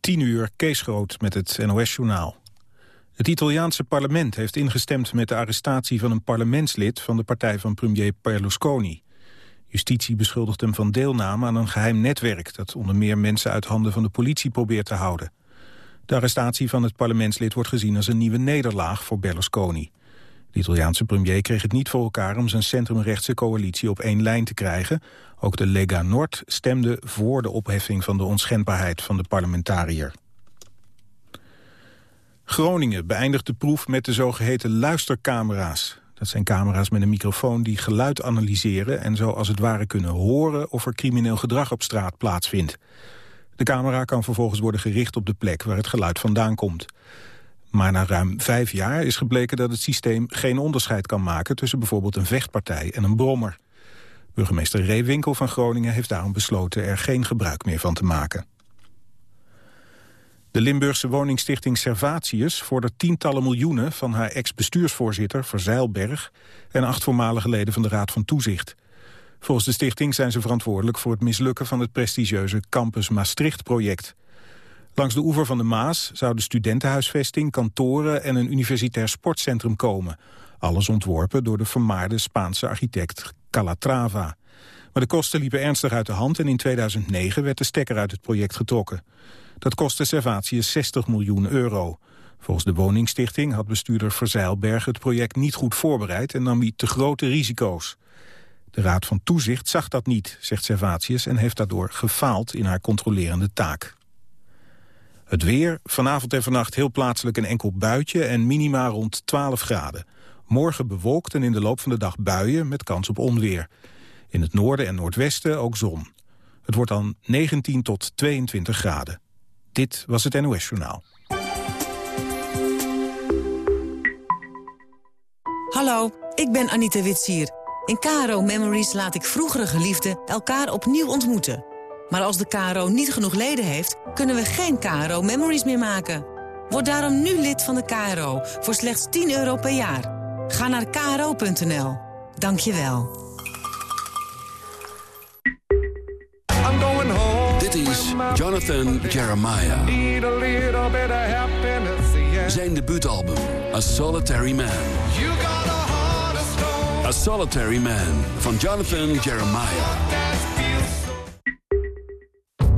10 uur Kees Groot met het NOS-journaal. Het Italiaanse parlement heeft ingestemd met de arrestatie van een parlementslid van de partij van premier Berlusconi. Justitie beschuldigt hem van deelname aan een geheim netwerk dat onder meer mensen uit handen van de politie probeert te houden. De arrestatie van het parlementslid wordt gezien als een nieuwe nederlaag voor Berlusconi. De Italiaanse premier kreeg het niet voor elkaar om zijn centrumrechtse coalitie op één lijn te krijgen. Ook de Lega Nord stemde voor de opheffing van de onschendbaarheid van de parlementariër. Groningen beëindigt de proef met de zogeheten luistercamera's. Dat zijn camera's met een microfoon die geluid analyseren... en zo als het ware kunnen horen of er crimineel gedrag op straat plaatsvindt. De camera kan vervolgens worden gericht op de plek waar het geluid vandaan komt. Maar na ruim vijf jaar is gebleken dat het systeem geen onderscheid kan maken... tussen bijvoorbeeld een vechtpartij en een brommer. Burgemeester Reewinkel van Groningen heeft daarom besloten er geen gebruik meer van te maken. De Limburgse woningstichting Servatius vordert tientallen miljoenen van haar ex-bestuursvoorzitter Verzeilberg en acht voormalige leden van de Raad van Toezicht. Volgens de stichting zijn ze verantwoordelijk voor het mislukken van het prestigieuze Campus Maastricht-project. Langs de oever van de Maas zouden studentenhuisvesting, kantoren en een universitair sportcentrum komen. Alles ontworpen door de vermaarde Spaanse architect Calatrava. Maar de kosten liepen ernstig uit de hand en in 2009 werd de stekker uit het project getrokken. Dat kostte Servatius 60 miljoen euro. Volgens de woningstichting had bestuurder Verzeilberg het project niet goed voorbereid en nam hij te grote risico's. De Raad van Toezicht zag dat niet, zegt Servatius, en heeft daardoor gefaald in haar controlerende taak. Het weer, vanavond en vannacht heel plaatselijk een enkel buitje en minima rond 12 graden. Morgen bewolkt en in de loop van de dag buien met kans op onweer. In het noorden en noordwesten ook zon. Het wordt dan 19 tot 22 graden. Dit was het NOS Journaal. Hallo, ik ben Anita Witsier. In KRO Memories laat ik vroegere geliefden elkaar opnieuw ontmoeten. Maar als de KRO niet genoeg leden heeft, kunnen we geen KRO Memories meer maken. Word daarom nu lid van de KRO voor slechts 10 euro per jaar. Ga naar kro.nl. Dank je wel. Dit is Jonathan Jeremiah. Zijn debuutalbum, A Solitary Man. A Solitary Man van Jonathan Jeremiah.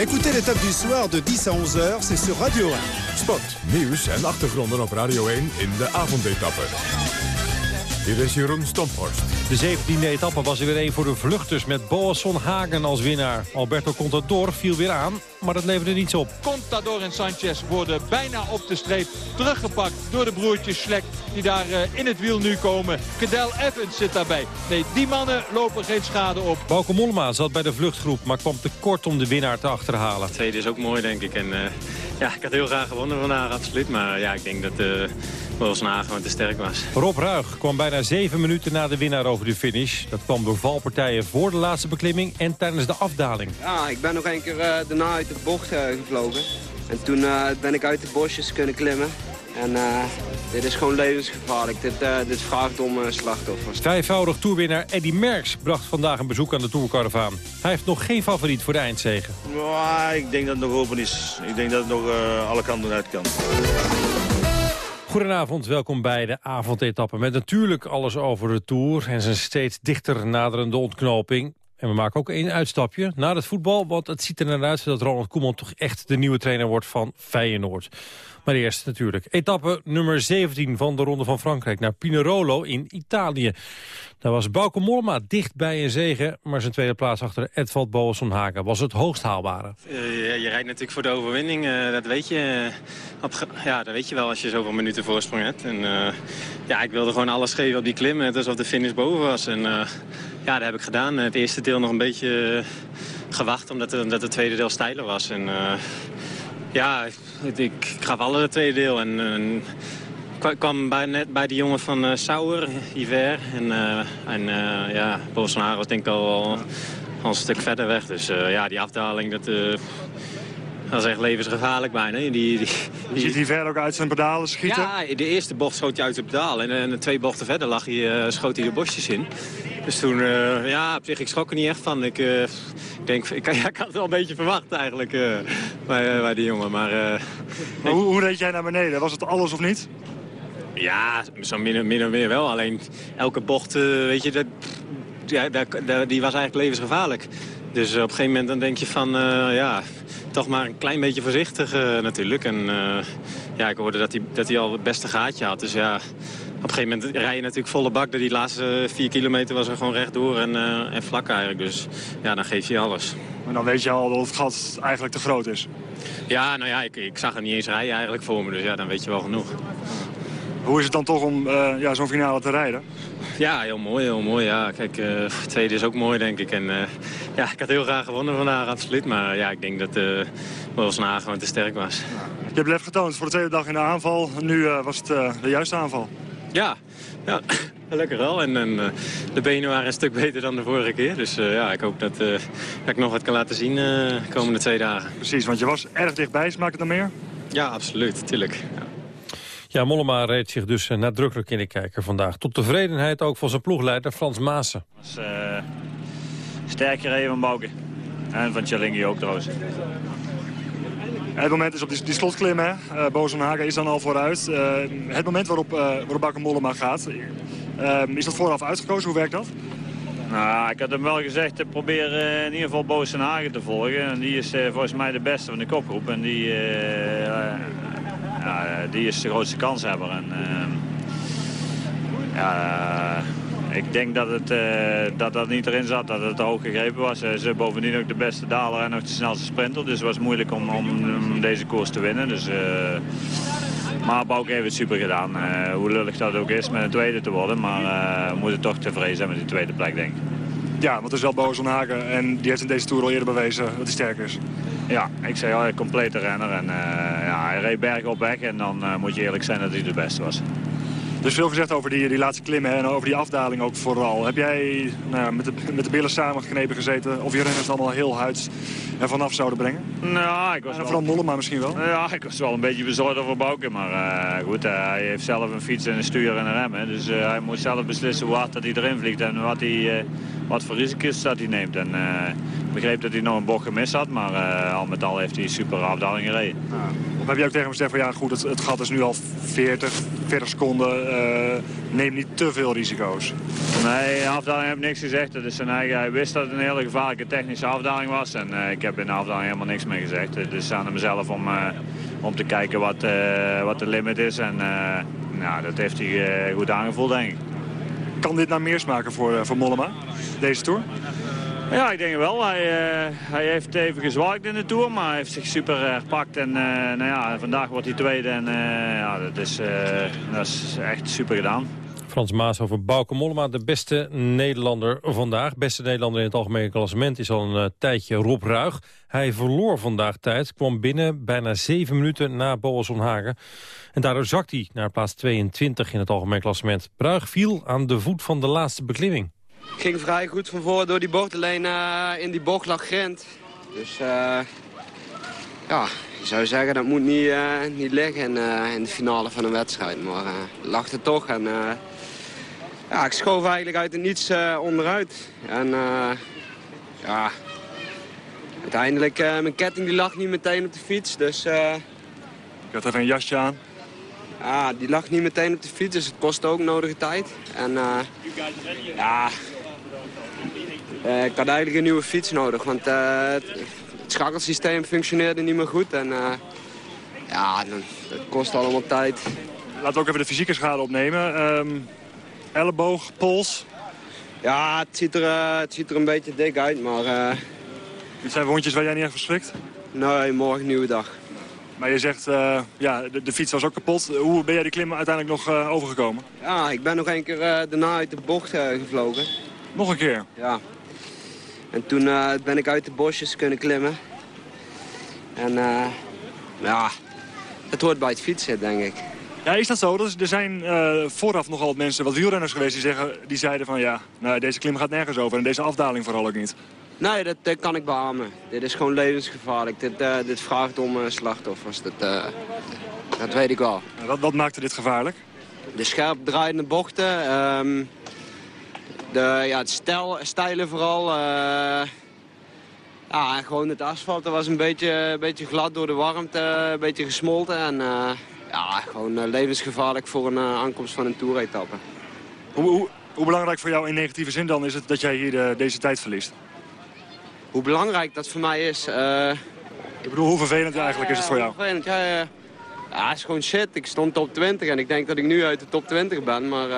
Écoutez l'étape du soir de 10 à 11h, c'est sur Radio 1. Sport, nieuws en achtergronden op Radio 1 in de avondetappe. Hier is Jeroen Stomphorst. De 17e etappe was er weer een voor de vluchters met Boasson Hagen als winnaar. Alberto Contador viel weer aan, maar dat leverde niets op. Contador en Sanchez worden bijna op de streep teruggepakt door de broertjes Schlek die daar eh, in het wiel nu komen. Cadel Evans zit daarbij. Nee, die mannen lopen geen schade op. Bauke Mollema zat bij de vluchtgroep, maar kwam te kort om de winnaar te achterhalen. tweede is ook mooi, denk ik. En, uh, ja, ik had heel graag gewonnen vandaag, absoluut. Maar ja, ik denk dat... Uh... Volsnagen gewoon te sterk was. Rob Ruig kwam bijna zeven minuten na de winnaar over de finish. Dat kwam door valpartijen voor de laatste beklimming en tijdens de afdaling. Ja, ik ben nog een keer uh, daarna uit de bocht uh, gevlogen. En toen uh, ben ik uit de bosjes kunnen klimmen. En dit is gewoon levensgevaarlijk. Dit, dit vraagt om slachtoffers. Vijfvoudig toerwinnaar Eddy Merckx bracht vandaag een bezoek aan de Tourcaravaan. Hij heeft nog geen favoriet voor de eindzegen. ik denk dat het nog open is. Ik denk dat het nog alle kanten uit kan. Goedenavond, welkom bij de avondetappe. Met natuurlijk alles over de Tour en zijn steeds dichter naderende ontknoping. En we maken ook één uitstapje naar het voetbal. Want het ziet er naar uit dat Ronald Koeman toch echt de nieuwe trainer wordt van Feyenoord. Maar eerst natuurlijk etappe nummer 17 van de Ronde van Frankrijk naar Pinerolo in Italië. Daar was Bauke Mollema dicht bij een zegen, maar zijn tweede plaats achter Edvald Boasson Hagen was het hoogst haalbare. Uh, je rijdt natuurlijk voor de overwinning, uh, dat weet je. ja, dat weet je wel als je zoveel minuten voorsprong hebt. En, ja, ik wilde gewoon alles geven op die klim, net alsof de finish boven was. En ja, dat heb ik gedaan. Het eerste deel nog een beetje gewacht, omdat, omdat het tweede deel steiler was. En, ja, ik, ik gaf alle tweede deel. En, Ik kwam bij, net bij die jongen van uh, Sauer, Iver. En, uh, en uh, ja, Bolsonaro was denk ik al, al, al, een stuk verder weg. Dus ja, die afdaling, dat, dat is echt levensgevaarlijk bijna. Die, die, die, Je ziet Iver ook uit zijn pedalen schieten? Ja, de eerste bocht schoot hij uit zijn pedaal. En, en twee bochten verder lag hij, schoot hij de bosjes in. Dus toen, ja, op zich, ik schrok er niet echt van. Ik, denk, ik, ja, ik had het wel een beetje verwacht eigenlijk bij, bij die jongen. Maar, maar hoe, hoe reed jij naar beneden? Was het alles of niet? Ja, zo min, min of meer wel. Alleen elke bocht, weet je, dat, ja, dat, dat, die was eigenlijk levensgevaarlijk. Dus op een gegeven moment dan denk je van, uh, ja, toch maar een klein beetje voorzichtig uh, natuurlijk. En ja, ik hoorde dat hij, dat hij al het beste gaatje had. Dus ja, op een gegeven moment rij je natuurlijk volle bak. Die laatste vier kilometer was er gewoon rechtdoor en, en vlak eigenlijk. Dus ja, dan geef je alles. Maar dan weet je al dat het gat eigenlijk te groot is. Ja, nou ja, ik, ik zag er niet eens rijden eigenlijk voor me. Dus ja, dan weet je wel genoeg. Hoe is het dan toch om ja, zo'n finale te rijden? Ja, heel mooi, heel mooi. Ja. Kijk, uh, tweede is ook mooi, denk ik. En uh, ja, ik had heel graag gewonnen vandaag, absoluut. Maar ja, ik denk dat uh, Wolfsnagen gewoon te sterk was. Je hebt lef getoond voor de tweede dag in de aanval. Nu was het de juiste aanval. Ja, ja lekker wel. En, en de benen waren een stuk beter dan de vorige keer. Dus ja, ik hoop dat, dat, ik nog wat kan laten zien de komende twee dagen. Precies, want je was erg dichtbij. Smaakt het dan meer? Ja, absoluut. Tuurlijk. Ja. Ja, Mollema reed zich dus nadrukkelijk in de kijker vandaag. Tot tevredenheid ook van zijn ploegleider Frans Maassen. Was, uh, sterk gereden van Bouke. En van Tjallingi ook trouwens. Het moment is op die, die slotklim, hè. Uh, Bozenhagen is dan al vooruit. Uh, het moment waarop, uh, waarop Bouke Mollema gaat. is dat vooraf uitgekozen? Hoe werkt dat? Nou, ik had hem wel gezegd, probeer in ieder geval Bozenhagen te volgen. En die is volgens mij de beste van de kopgroep. En die ja, die is de grootste kanshebber. En, ehm, ja, ik denk dat, het, uh, dat dat niet erin zat, dat het hoog gegrepen was. Ze is bovendien ook de beste daler en ook de snelste sprinter. Dus het was moeilijk om, om deze koers te winnen. Dus, maar Bouke heeft het super gedaan. Hoe lullig dat ook is met een tweede te worden. Maar we moeten toch tevreden zijn met die tweede plek, denk ik. Ja, want er is wel Boos Hagen en die heeft in deze Tour al eerder bewezen dat hij sterk is. Ja, ik zei al, complete renner. En, uh, ja, hij reed berg op weg en dan uh, moet je eerlijk zijn dat hij de beste was. Dus veel gezegd over die, die laatste klimmen en over die afdaling ook vooral. Heb jij nou, met, de, met de billen samengeknepen gezeten of je renners allemaal heel huids er vanaf zouden brengen? Nou, ik was en vooral Mollema misschien wel? Ja, ik was wel een beetje bezorgd over Bouke. Maar uh, goed, hij heeft zelf een fiets en een stuur en een rem. Dus hij moet zelf beslissen hoe hard dat hij erin vliegt en wat, hij, wat voor risico's dat hij neemt. En, ik begreep dat hij nog een bocht gemist had, maar uh, al met al heeft hij super afdaling gereden. Ja. Of heb je ook tegen hem gezegd van ja goed, het, het gat is nu al 40, 40 seconden, uh, neem niet te veel risico's? Nee, de afdaling heb ik niks gezegd. Het is zijn eigen, hij wist dat het een hele gevaarlijke technische afdaling was en ik heb in de afdaling helemaal niks meer gezegd. Het is aan mezelf om, om te kijken wat, wat de limit is en nou, dat heeft hij goed aangevoeld denk ik. Kan dit nou meer smaken voor, voor Mollema, deze Tour? Ja, ik denk wel. Hij, uh, hij heeft even gezwakt in de Tour, maar hij heeft zich super herpakt. En uh, nou ja, vandaag wordt hij tweede en ja, dat, is, dat is echt super gedaan. Frans Maas over Bauke Mollema, de beste Nederlander vandaag. Beste Nederlander in het algemene klassement is al een tijdje Rob Ruig. Hij verloor vandaag tijd, kwam binnen bijna zeven minuten na Boas Hagen. En daardoor zakt hij naar plaats 22 in het algemeen klassement. Ruig viel aan de voet van de laatste beklimming ging vrij goed van voor door die bocht. Alleen uh, in die bocht lag Grent. Dus uh, ja, je zou zeggen dat moet niet, niet liggen in, in, de finale van een wedstrijd. Maar lag er toch. En ja, ik schoof eigenlijk uit het niets onderuit. En ja, uiteindelijk, mijn ketting die lag niet meteen op de fiets. Dus, ik had even een jasje aan. Ja, die lag niet meteen op de fiets, dus het kostte ook nodige tijd. En ja, uh, ik had eigenlijk een nieuwe fiets nodig, want uh, het, schakelsysteem functioneerde niet meer goed. En uh, ja, het kost allemaal tijd. Laten we ook even de fysieke schade opnemen. Um, elleboog, pols? Ja, het ziet, er, het ziet er een beetje dik uit, maar... Dit zijn wondjes waar jij niet echt verschrikt? Nee, morgen nieuwe dag. Maar je zegt, ja, de, de, fiets was ook kapot. Hoe ben jij die klim uiteindelijk nog overgekomen? Ja, ik ben nog een keer daarna uit de bocht gevlogen. Nog een keer? Ja. En toen uh, ben ik uit de bosjes kunnen klimmen. En uh, ja, het hoort bij het fietsen, denk ik. Ja, is dat zo? Dus er zijn uh, vooraf nogal wat mensen, wat wielrenners geweest, die, zeggen, die zeiden van ja, nou, deze klim gaat nergens over en deze afdaling vooral ook niet. Nee, dat, dat kan ik beamen. Dit is gewoon levensgevaarlijk. Dit, uh, dit vraagt om uh, slachtoffers. Dat, dat weet ik wel. Wat, wat maakte dit gevaarlijk? De scherp draaiende bochten. Um, de, ja, het stijl, stijlen vooral. ja, gewoon het asfalt was een beetje, een beetje glad door de warmte. Een beetje gesmolten. En ja, gewoon uh, levensgevaarlijk voor een uh, aankomst van een toeretappe. Hoe, hoe, hoe, belangrijk voor jou in negatieve zin dan is het dat jij hier de, deze tijd verliest? Hoe belangrijk dat voor mij is? Uh... Ik bedoel, hoe vervelend eigenlijk is het voor jou? Vervelend, ja, ja. Ja, het is gewoon shit. Ik stond top 20 en ik denk dat ik nu uit de top 20 ben. Maar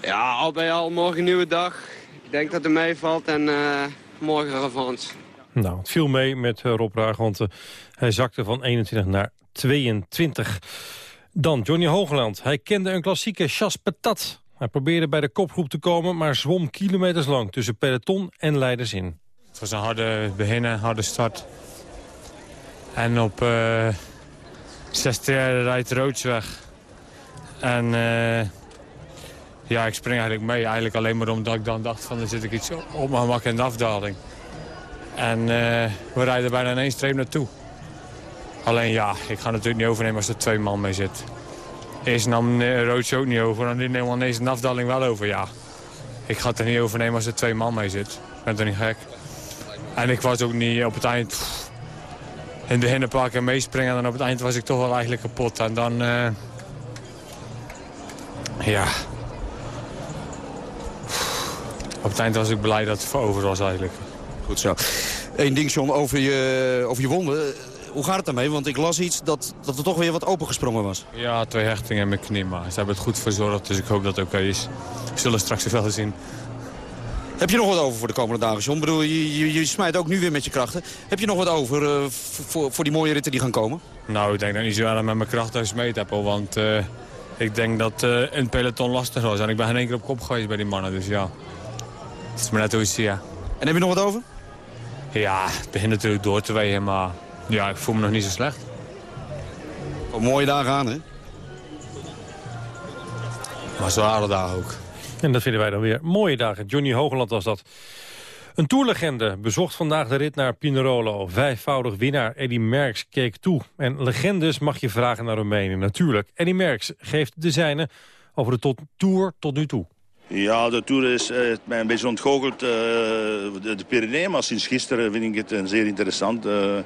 ja, al bij al, morgen een nieuwe dag. Ik denk dat het meevalt en morgen revanche. Nou, het viel mee met Rob Raag, want hij zakte van 21 naar 22. Dan Johnny Hoogland. Hij kende een klassieke Chas Patat. Hij probeerde bij de kopgroep te komen, maar zwom kilometers lang tussen peloton en leiders in. Het was een harde begin, harde start. En op uh, zesde rijdt Roods weg. En uh, ja, ik spring eigenlijk mee. Eigenlijk alleen maar omdat ik dan dacht van dan zit ik iets op mijn gemak in de afdaling. En uh, we rijden bijna in één streep naartoe. Alleen ja, ik ga natuurlijk niet overnemen als er twee man mee zit. Eerst nam Roodje ook niet over, dan neemt ineens een afdaling wel over, ja. Ik ga het er niet overnemen als er twee man mee zit. Ik ben toch niet gek. En ik was ook niet op het eind... in een paar keer meespringen en op het eind was ik toch wel eigenlijk kapot. En dan... Uh, ja... Op het eind was ik blij dat het over was eigenlijk. Goed zo. Eén ding, John, over je, over je wonden hoe gaat het daarmee? Want ik las iets dat, dat er toch weer wat opengesprongen was. Ja, twee hechtingen in mijn knie, maar ze hebben het goed verzorgd. Dus ik hoop dat het oké is. We zullen straks wel zien. Heb je nog wat over voor de komende dagen, John? Ik bedoel, je, je, je, smijt ook nu weer met je krachten. Heb je nog wat over uh, voor, voor die mooie ritten die gaan komen? Nou, ik denk dat ik niet zo erg met mijn krachten gesmeed heb. Want uh, ik denk dat uh, een peloton lastig was. En ik ben geen één keer op kop geweest bij die mannen. Dus ja, het is maar net hoe je zie, ja. En heb je nog wat over? Ja, het begint natuurlijk door te wegen, maar ja, ik voel me nog niet zo slecht. Wat mooie dagen aan, hè? Maar zware dagen ook. En dat vinden wij dan weer mooie dagen. Johnny Hogeland was dat. Een toerlegende bezocht vandaag de rit naar Pinerolo. Vijfvoudig winnaar Eddy Merckx keek toe. En legendes mag je vragen naar hun mening, natuurlijk. Eddy Merckx geeft de zijne over de tot Tour tot nu toe. Ja, de Tour is uh, mij een beetje ontgoocheld. Uh, de, de maar sinds gisteren vind ik het een zeer interessant. Uh,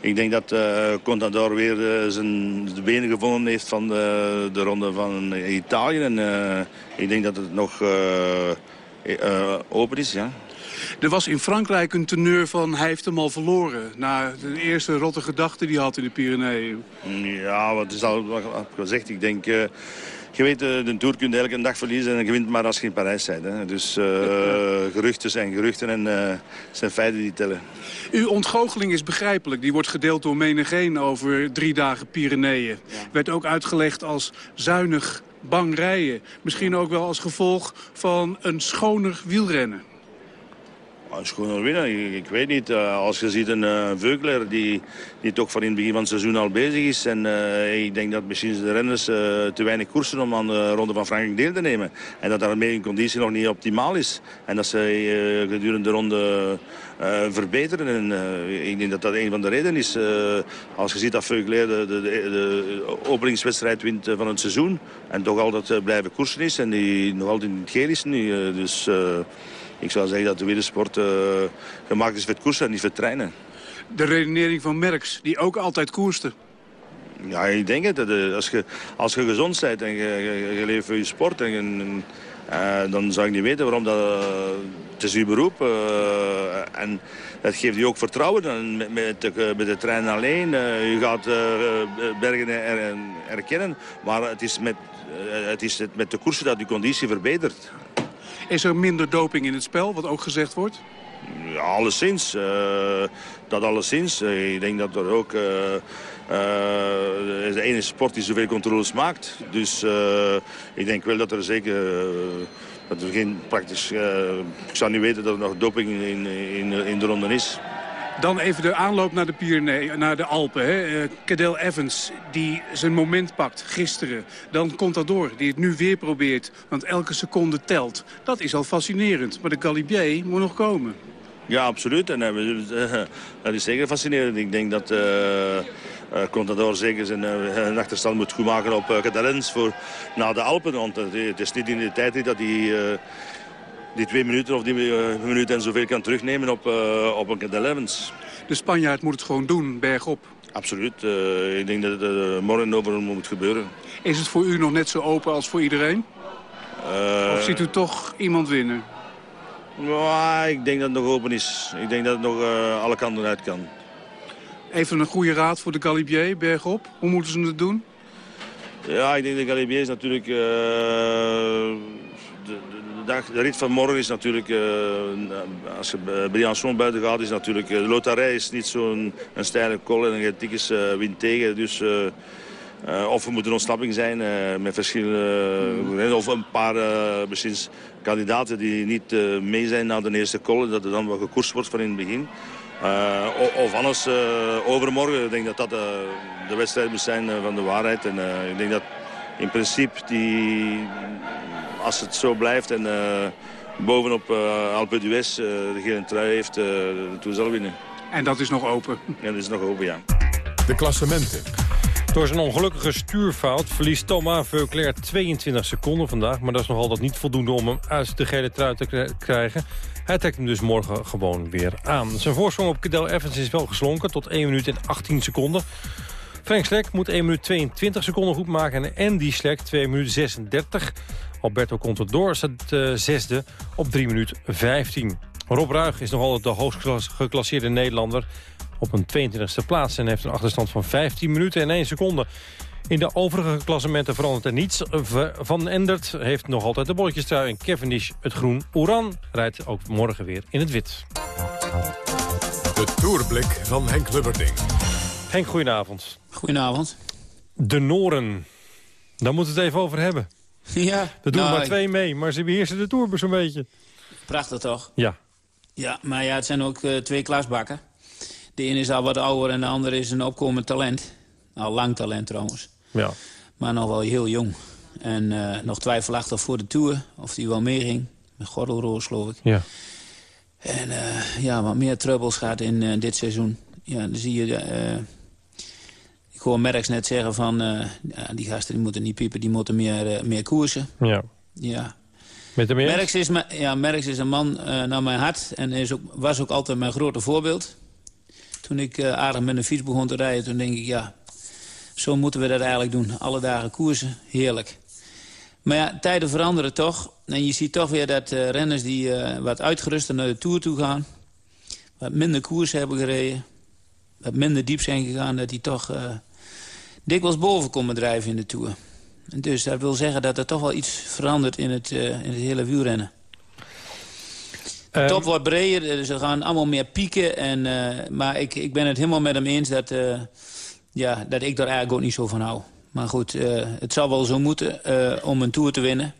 ik denk dat Contador weer zijn de benen gevonden heeft van de, de ronde van Italië. En ik denk dat het nog open is, ja. Er was in Frankrijk een teneur van hij heeft hem al verloren. Na de eerste rotte gedachte die hij had in de Pyreneeën. Ja, wat is al gezegd. Ik denk je weet, eh, de Tour kun je elke dag verliezen en je wint maar als je in Parijs bent. Hè. Dus uh, geruchten zijn geruchten en uh, zijn feiten die tellen. Uw ontgoocheling is begrijpelijk. Die wordt gedeeld door menigeen over drie dagen Pyreneeën. Werd ook uitgelegd als zuinig bang rijden. Misschien ook wel als gevolg van een schoner wielrennen. Een schone winnen, ik, weet niet. Uh, als je ziet een uh, Veukler die, die toch van in het begin van het seizoen al bezig is. En uh, ik denk dat misschien de renners te weinig koersen om aan de Ronde van Frankrijk deel te nemen. En dat daarmee hun conditie nog niet optimaal is. En dat ze gedurende de ronde verbeteren. En ik denk dat dat een van de redenen is. als je ziet dat Veukler de, de, de, de, openingswedstrijd wint van het seizoen. En toch altijd blijven koersen is. En die nog altijd in het geel is nu. dus... Ik zou zeggen dat de wielersport uh, gemaakt is voor het koersen en niet voor het trainen. De redenering van Merckx, die ook altijd koerste. Ja, ik denk het. Eh, als je, als je gezond bent en je, je, leeft voor je sport... En, uh, dan zou ik niet weten waarom dat... het is uw beroep. Uh, en dat geeft je ook vertrouwen dan met, met, de, met de trein alleen. je gaat bergen er, herkennen. Maar het is, met, het is met de koersen dat je conditie verbetert. Is er minder doping in het spel, wat ook gezegd wordt? Ja, alleszins. Uh, dat alleszins. Uh, ik denk dat er ook... Uh, de ene sport die zoveel controles maakt. Dus ik denk wel dat er zeker... dat er geen praktisch... ik zou niet weten dat er nog doping in, in, in de ronde is. Dan even de aanloop naar de, Pyrenee, naar de Alpen. Hè. Uh, Cadel Evans, die zijn moment pakt gisteren. Dan Contador, die het nu weer probeert. Want elke seconde telt. Dat is al fascinerend. Maar de Galibier moet nog komen. Ja, absoluut. En, uh, dat is zeker fascinerend. Ik denk dat... Contador zeker zijn achterstand moet goed maken op uh, voor na de Alpen. Want het is niet in de tijd dat hij die twee minuten of die minuten en zoveel kan terugnemen op, op een Cadellens. De Spanjaard moet het gewoon doen, bergop. Absoluut. ik denk dat het morgen over moet gebeuren. Is het voor u nog net zo open als voor iedereen? of ziet u toch iemand winnen? Nou, ik denk dat het nog open is. Ik denk dat het nog alle kanten uit kan. Even een goede raad voor de Galibier, bergop. Hoe moeten ze het doen? Ja, ik denk de Galibier is natuurlijk... Uh, de, de, rit van morgen is natuurlijk... Uh, als je Briançon buiten gaat, is natuurlijk... Uh, de loterij is niet zo'n steile kol en een dikke wind tegen. Dus... Uh, of er moet een ontsnapping zijn uh, met verschillende... Uh, of een paar misschien kandidaten die niet mee zijn na de eerste kollen. Dat er dan wat gekoerst wordt van in het begin. Uh, of anders uh, overmorgen. Ik denk dat dat uh, de wedstrijd moet zijn van de waarheid. En ik denk dat in principe, die, als het zo blijft en bovenop Alpe d'Huez de gele trui heeft, Tour zal winnen. En dat is nog open? Ja, dat is nog open, ja. De klassementen. Door zijn ongelukkige stuurfout verliest Thomas Veuclair 22 seconden vandaag. Maar dat is nog altijd niet voldoende om hem uit de gele trui te krijgen. Hij trekt hem dus morgen gewoon weer aan. Zijn voorsprong op Cadel Evans is wel geslonken tot 1 minuut en 18 seconden. Frank Slek moet 1 minuut 22 seconden goed maken en Andy Slek 2 minuten 36. Alberto Contador staat uh, zesde op 3 minuten 15. Rob Ruig is nog altijd de hoogst geclasseerde Nederlander op een 22e plaats... en heeft een achterstand van 15 minuten en 1 seconde. In de overige klassementen verandert er niets. Van Endert heeft nog altijd de bolletjestrui en Cavendish het groen. Oran rijdt ook morgen weer in het wit. De Tourblik van Henk Lubberding. Henk, goedenavond. Goedenavond. De Noren. Daar moeten we het even over hebben. Ja. Er doen nou, maar twee mee, maar ze beheersen de Tour zo'n beetje. Prachtig toch? Ja. Ja, maar ja, het zijn ook uh, twee klasbakken. De ene is al wat ouder en de andere is een opkomend talent. Al lang talent trouwens. Ja. Maar nog wel heel jong. En uh, nog twijfelachtig voor de Tour. Of die wel meeging. Met gordelroos geloof ik. Ja. En uh, ja, wat meer troubles gaat in dit seizoen. Ja, dan zie je... ik hoor Merks net zeggen van... Ja, die gasten die moeten niet piepen, die moeten meer, meer koersen. Ja. Ja. Met de Merks is, ja, Merks is een man naar mijn hart. En is ook, was ook altijd mijn grote voorbeeld. Toen ik aardig met een fiets begon te rijden, toen denk ik... ja, zo moeten we dat eigenlijk doen. Alle dagen koersen, heerlijk. Maar ja, tijden veranderen toch. En je ziet toch weer dat renners die wat uitgeruster naar de Tour toe gaan... wat minder koers hebben gereden... wat minder diep zijn gegaan... dat die toch dikwijls boven komen drijven in de Tour. En dus dat wil zeggen dat er toch wel iets verandert in het, in het hele wielrennen. De Ehm, top wordt breder, ze gaan allemaal meer pieken. En, maar ik, ik ben het helemaal met hem eens dat ja, dat ik daar eigenlijk ook niet zo van hou. Maar goed, het zal wel zo moeten om een Tour te winnen.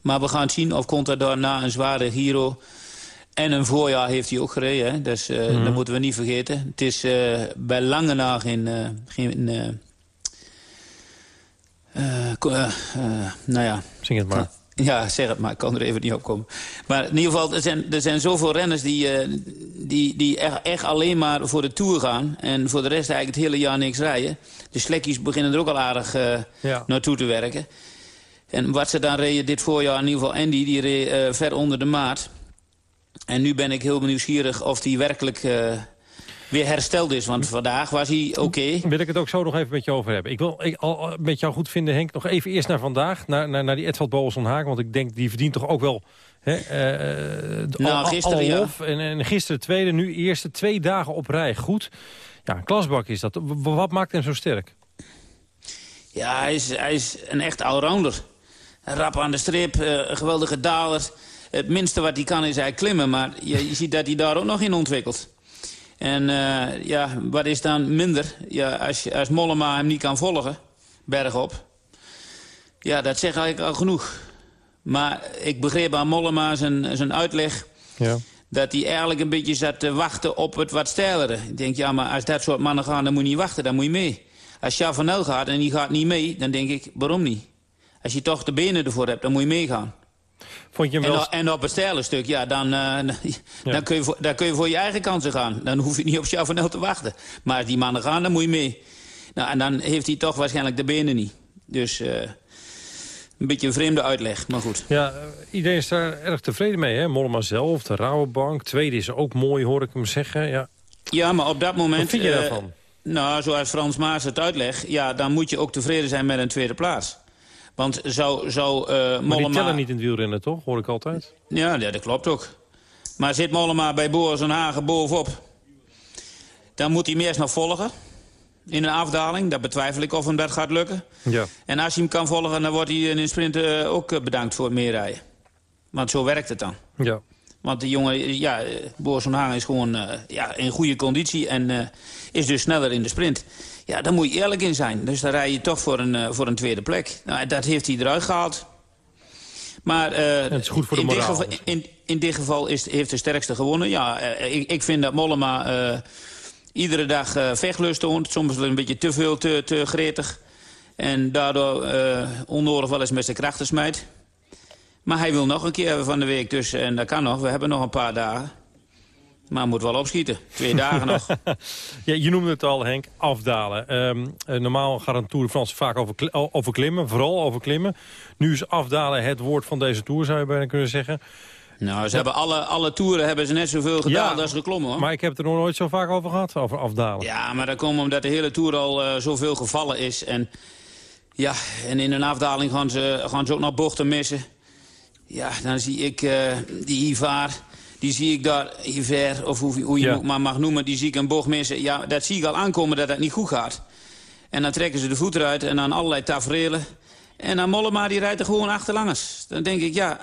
Maar we gaan zien of komt er daarna een zware Giro... En een voorjaar heeft hij ook gereden. Hè? Dus uh, mm -hmm. dat moeten we niet vergeten. Het is bij lange na geen... geen nou ja. Zing het maar. Ja, zeg het maar. Ik kan er even niet op komen. Maar in ieder geval, er zijn, er zijn zoveel renners die, uh, die, die echt, echt alleen maar voor de Tour gaan. En voor de rest eigenlijk het hele jaar niks rijden. De slekkies beginnen er ook al aardig uh, ja. naartoe te werken. En wat ze dan reden dit voorjaar, in ieder geval Andy, die reed uh, ver onder de maat. En nu ben ik heel nieuwsgierig of die werkelijk weer hersteld is. Want vandaag was hij oké. Okay. Wil ik het ook zo nog even met je over hebben. Ik wil ik, al met jou goed vinden, Henk, nog even eerst naar vandaag. Naar, naar, naar die Edvald Boasson Haak. Want ik denk, die verdient toch ook wel... Hè, uh, nou, gisteren, ja. En, en gisteren tweede, nu eerste. Twee dagen op rij. Goed. Ja, een klasbak is dat. Wat maakt hem zo sterk? Ja, hij is, hij is een echt allrounder. Rap aan de strip, uh, geweldige daler. Het minste wat hij kan is hij klimmen. Maar je, je ziet dat hij daar ook nog in ontwikkelt. En uh, ja, wat is dan minder? Ja, als, als Mollema hem niet kan volgen, bergop... Ja, dat zegt eigenlijk al genoeg. Maar ik begreep aan Mollema zijn, zijn uitleg... Ja. dat hij eigenlijk een beetje zat te wachten op het wat steilere. Ik denk, ja, maar als dat soort mannen gaan, dan moet je niet wachten, dan moet je mee. Als Chavanel gaat en die gaat niet mee, dan denk ik, waarom niet? Als je toch de benen ervoor hebt, dan moet je meegaan. Vond je hem En, wel... o- en op het stijle stuk, ja, dan, eh, dan, kun je voor, dan kun je voor je eigen kansen gaan. Dan hoef je niet op Chavanel te wachten. Maar als die mannen gaan, dan moet je mee. Nou, en dan heeft hij toch waarschijnlijk de benen niet. Dus eh, een beetje een vreemde uitleg, maar goed. Ja, eh, iedereen is daar erg tevreden mee, hè? Mollema zelf, de Rabobank. Tweede is ook mooi, hoor ik hem zeggen. Ja. Ja, maar op dat moment... Wat vind je daarvan? nou, zoals Frans Maas het uitlegt... ja, dan moet je ook tevreden zijn met een tweede plaats. Want zou, zou Maar die Mollema... tellen niet in het wielrennen, toch? Hoor ik altijd. Ja, ja, dat klopt ook. Maar zit Mollema bij Boris en Hagen bovenop... dan moet hij hem eerst nog volgen. In een afdaling. Dat betwijfel ik of hem dat gaat lukken. Ja. En als hij hem kan volgen, dan wordt hij in een sprint eh, ook eh, bedankt voor het meerijden. Want zo werkt het dan. Ja. Want de jongen, ja, Boris van Hagen is gewoon ja, in goede conditie en is dus sneller in de sprint. Ja, daar moet je eerlijk in zijn. Dus dan rij je toch voor een, eh, voor een tweede plek. Nou, dat heeft hij eruit gehaald. Maar eh, het is goed voor de in, dit moraal geval, in, in dit geval is, heeft de sterkste gewonnen. Ja, eh, ik, ik vind dat Mollema iedere dag vechtlust toont. Soms een beetje te veel, te, te gretig. En daardoor onnodig wel eens met zijn krachten smijt. Maar hij wil nog een keer van de week dus. En dat kan nog. We hebben nog een paar dagen. Maar moet wel opschieten. Twee dagen nog. Ja, je noemde het al, Henk, afdalen. Ehm, eh, normaal gaat een Tour de France vaak over, o- over klimmen, vooral over klimmen. Nu is afdalen het woord van deze Tour, zou je bijna kunnen zeggen. Nou, ze hebben alle, alle toeren hebben ze net zoveel gedaan als geklommen. Hoor. Maar ik heb het er nog nooit zo vaak over gehad, over afdalen. Ja, maar dat komt omdat de hele Tour al eh, zoveel gevallen is. En, ja, en in een afdaling gaan ze, gaan ze ook nog bochten missen. Ja, dan zie ik eh, die Ivar, die zie ik daar, Iver, of hoe, hoe je Ja. ook maar mag noemen, die zie ik een bocht missen. Ja, dat zie ik al aankomen dat dat niet goed gaat. En dan trekken ze de voet eruit en dan allerlei tafereelen. En dan Mollema, die rijdt er gewoon achterlangers. Dan denk ik, ja,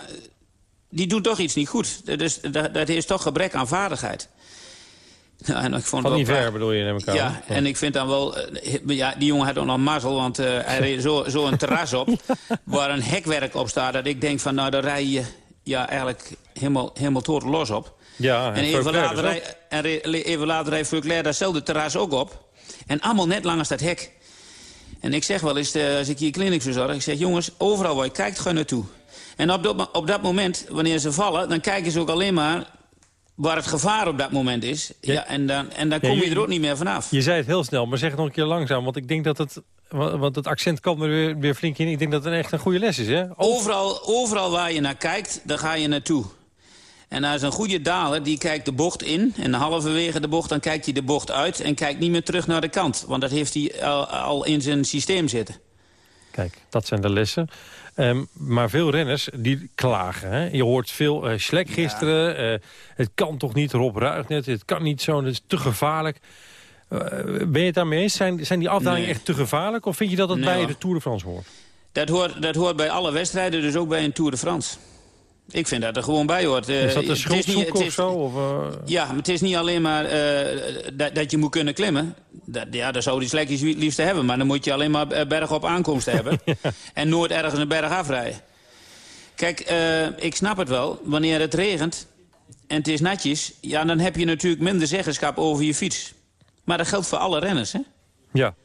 die doet toch iets niet goed. Dus dat, dat is toch gebrek aan vaardigheid. Nou, en ik vond Van het wel ver bedoel je, neem ik aan. ja, en ik vind dan wel... eh, Ja, die jongen had ook nog mazzel, want eh, hij reed zo, zo een terras op... waar een hekwerk op staat, dat ik denk van... nou, daar rij je ja, eigenlijk helemaal, helemaal tot los op. Ja, En en even later, rij, en even later rijdt Veuclair datzelfde terras ook op. En allemaal net langs dat hek. En ik zeg wel eens, eh, als ik hier kliniek verzorg... ik zeg, jongens, overal waar je kijkt, ga naartoe. En op dat, op dat moment, wanneer ze vallen... dan kijken ze ook alleen maar waar het gevaar op dat moment is. Ja, en dan, en dan Ja, kom je je- er ook niet meer vanaf. Je zei het heel snel, maar zeg het nog een keer langzaam. Want ik denk dat het, wa- want het accent kan er weer, weer flink in. Ik denk dat het echt een goede les is, hè? Overal, overal waar je naar kijkt, daar ga je naartoe. En als een goede daler, die kijkt de bocht in... en halverwege de bocht, dan kijkt hij de bocht uit... en kijkt niet meer terug naar de kant. Want dat heeft hij al, al in zijn systeem zitten. Kijk, dat zijn de lessen. Ehm, maar veel renners die klagen. Hè? Je hoort veel Schlek gisteren. eh, het kan toch niet, Rob Ruig net. Het kan niet zo, het is te gevaarlijk. Eh, ben je het daarmee eens? Zijn, zijn die afdalingen Nee. echt te gevaarlijk? Of vind je dat het Nee, bij hoor. de Tour de France hoort? Dat hoort, dat hoort bij alle wedstrijden, dus ook bij een Tour de France. Ik vind dat er gewoon bij hoort. Eh, is dat een schuldzoek of zo? Of, eh, Ja, maar het is niet alleen maar eh, dat, dat je moet kunnen klimmen. Dat, ja, dat zou die slekjes liefst hebben. Maar dan moet je alleen maar eh, berg op aankomst hebben. En nooit ergens een berg afrijden. Kijk, ik snap het wel. Wanneer het regent en het is natjes... Ja, dan heb je natuurlijk minder zeggenschap over je fiets. Maar dat geldt voor alle renners, hè? Ja.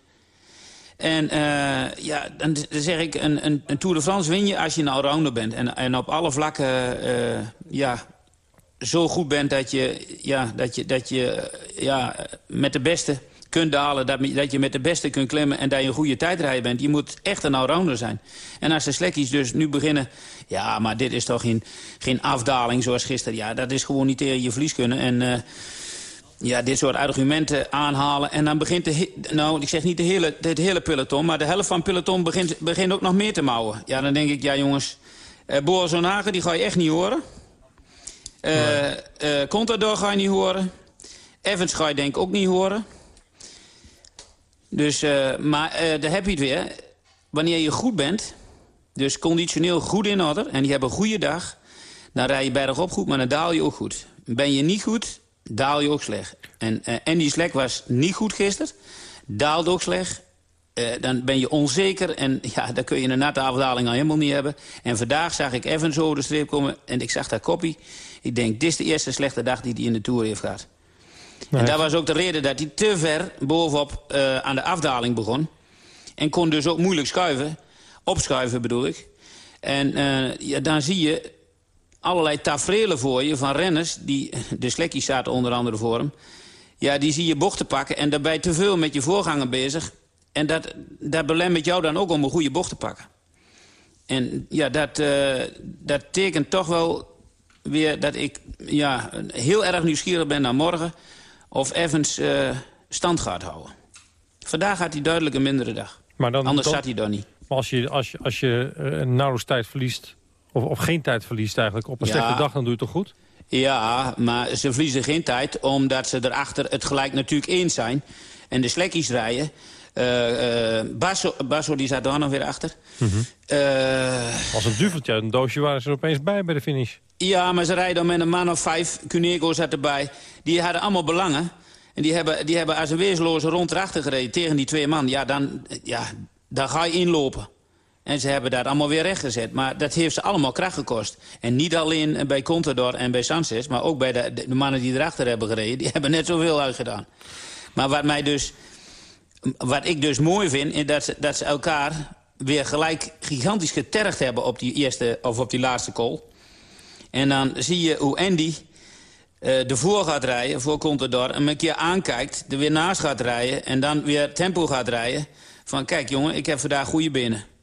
En eh, ja, dan zeg ik, een, een, Tour de France win je als je een allrounder bent. En, en op alle vlakken eh, ja, zo goed bent dat je, ja, dat je, dat je eh, ja, met de beste kunt dalen. Dat, dat je met de beste kunt klimmen en dat je een goede tijdrijder bent. Je moet echt een allrounder zijn. En als de slekkies dus nu beginnen... Ja, maar dit is toch geen, geen afdaling zoals gisteren. Ja, dat is gewoon niet tegen je verlies kunnen. En... ja, dit soort argumenten aanhalen. En dan begint de, nou, ik zeg niet de hele, het hele peloton... maar de helft van het peloton begint, begint ook nog meer te mouwen. Ja, dan denk ik, ja jongens... eh Boris Zonagen, die ga je echt niet horen. Eh eh, Contador ga je niet horen. Evans ga je denk ik ook niet horen. Dus, eh, maar daar heb je het weer. Wanneer je goed bent, dus conditioneel goed in orde... en die hebben een goede dag, dan rij je bergop goed, maar dan daal je ook goed. Ben je niet goed, daal je ook slecht. En eh Andy Slek was niet goed gisteren, daalde ook slecht... eh, dan ben je onzeker en ja, dan kun je een natte afdaling al helemaal niet hebben. En vandaag zag ik Evans over de streep komen en ik zag dat koppie. Ik denk, dit is de eerste slechte dag die hij in de Tour heeft gehad. En dat was ook de reden dat hij te ver bovenop uh, aan de afdaling begon. En kon dus ook moeilijk schuiven. Opschuiven bedoel ik. En uh, ja, dan zie je allerlei tafereelen voor je van renners... die de slekkies zaten onder andere voor hem... ja, die zie je bochten pakken en daarbij te veel met je voorganger bezig... En dat, dat belemmert jou dan ook om een goede bocht te pakken. En ja, dat, uh, dat tekent toch wel weer dat ik ja, heel erg nieuwsgierig ben naar morgen... of Evans uh, stand gaat houden. Vandaag had hij duidelijk een mindere dag. Maar dan, Anders dan, zat hij dan niet. Maar als je, als je, als je uh, nauwelijks tijd verliest... Of, of geen tijd verliest eigenlijk op een ja, slechte dag, dan doe je het toch goed? Ja, maar ze verliezen geen tijd omdat ze erachter het gelijk natuurlijk eens zijn. En de slekkies rijden... Uh, uh, Basso, Basso die zat daar nog weer achter. Mm -hmm. uh, Als een duveltje een doosje waren ze er opeens bij bij de finish. Ja, maar ze rijden met een man of vijf. Cunego zat erbij. Die hadden allemaal belangen. En die hebben, die hebben als een weerloze rond erachter gereden tegen die twee man. Ja, dan, ja, dan ga je inlopen. En ze hebben dat allemaal weer rechtgezet. Maar dat heeft ze allemaal kracht gekost. En niet alleen bij Contador en bij Sanchez... maar ook bij de, de mannen die erachter hebben gereden. Die hebben net zoveel uitgedaan. Maar wat mij dus wat ik dus mooi vind, is dat ze, dat ze elkaar weer gelijk gigantisch getergd hebben op die eerste of op die laatste call. En dan zie je hoe Andy ervoor gaat rijden, voor Contador... en een keer aankijkt, er weer naast gaat rijden... en dan weer tempo gaat rijden. Van kijk jongen, ik heb vandaag goede benen.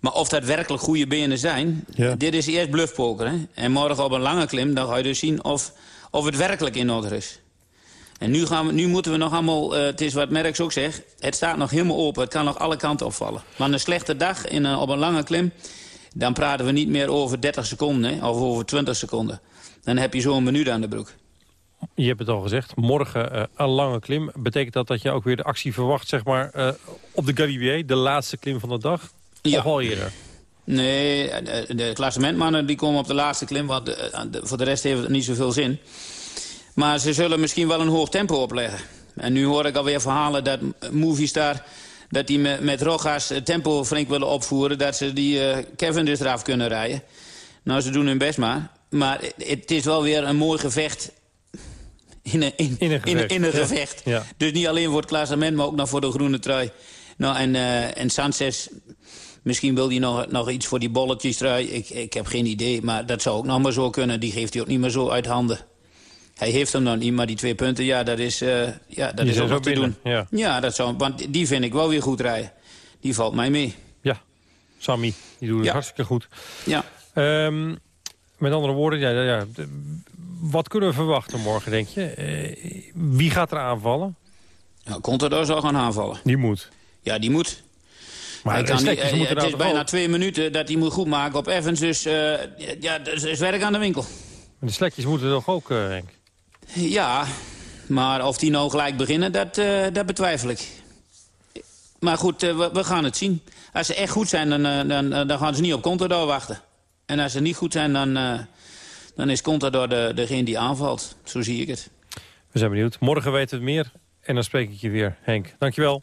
Maar of dat werkelijk goede benen zijn... Ja. dit is eerst bluffpoker. Hè? En morgen op een lange klim, dan ga je dus zien of, of het werkelijk in orde is. En nu, gaan we, nu moeten we nog allemaal, uh, het is wat Merks ook zegt... het staat nog helemaal open, het kan nog alle kanten opvallen. Maar een slechte dag in een, op een lange klim... dan praten we niet meer over 30 seconden hè, of over 20 seconden. Dan heb je zo'n minuut aan de broek. Je hebt het al gezegd, morgen uh, een lange klim. Betekent dat dat je ook weer de actie verwacht zeg maar, uh, op de Galibier, de laatste klim van de dag? Ja. Of al eerder? Nee, de, de klassementmannen die komen op de laatste klim... want de, de, voor de rest heeft het niet zoveel zin... Maar ze zullen misschien wel een hoog tempo opleggen. En nu hoor ik alweer verhalen dat Movistar... dat die met, met Rogas het tempo flink willen opvoeren... dat ze die uh, Kevin dus eraf kunnen rijden. Nou, ze doen hun best maar. Maar het is wel weer een mooi gevecht in een, in, in een gevecht. In, een gevecht. Ja. Dus niet alleen voor het klassement, maar ook nog voor de groene trui. Nou, en, uh, en Sanchez, misschien wil hij nog, nog iets voor die bolletjes trui. Ik, ik heb geen idee, maar dat zou ook nog maar zo kunnen. Die geeft hij ook niet meer zo uit handen. Hij heeft hem dan niet, maar die twee punten, ja, dat is, uh, ja, dat is ook nog te doen. Ja. ja, dat zou, want die vind ik wel weer goed rijden. Die valt mij mee. Ja, Sammy, die doet het hartstikke goed. Ja. Um, met andere woorden, ja, ja, wat kunnen we verwachten morgen, denk je? Uh, wie gaat er aanvallen? Ja, Contador zal gaan aanvallen. Die moet? Ja, die moet. Maar hij kan die, uh, het is bijna ook... twee minuten dat hij moet goed maken op Evans. Dus uh, ja, er is werk aan de winkel. de slekjes moeten toch ook, Henk? Ja, maar of die nou gelijk beginnen, dat, dat betwijfel ik. Maar goed, we, we, gaan het zien. Als ze echt goed zijn, dan, dan, dan gaan ze niet op Contador wachten. En als ze niet goed zijn, dan, dan is Contador de, degene die aanvalt. Zo zie ik het. We zijn benieuwd. Morgen weten we het meer. En dan spreek ik je weer, Henk. Dankjewel.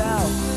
out.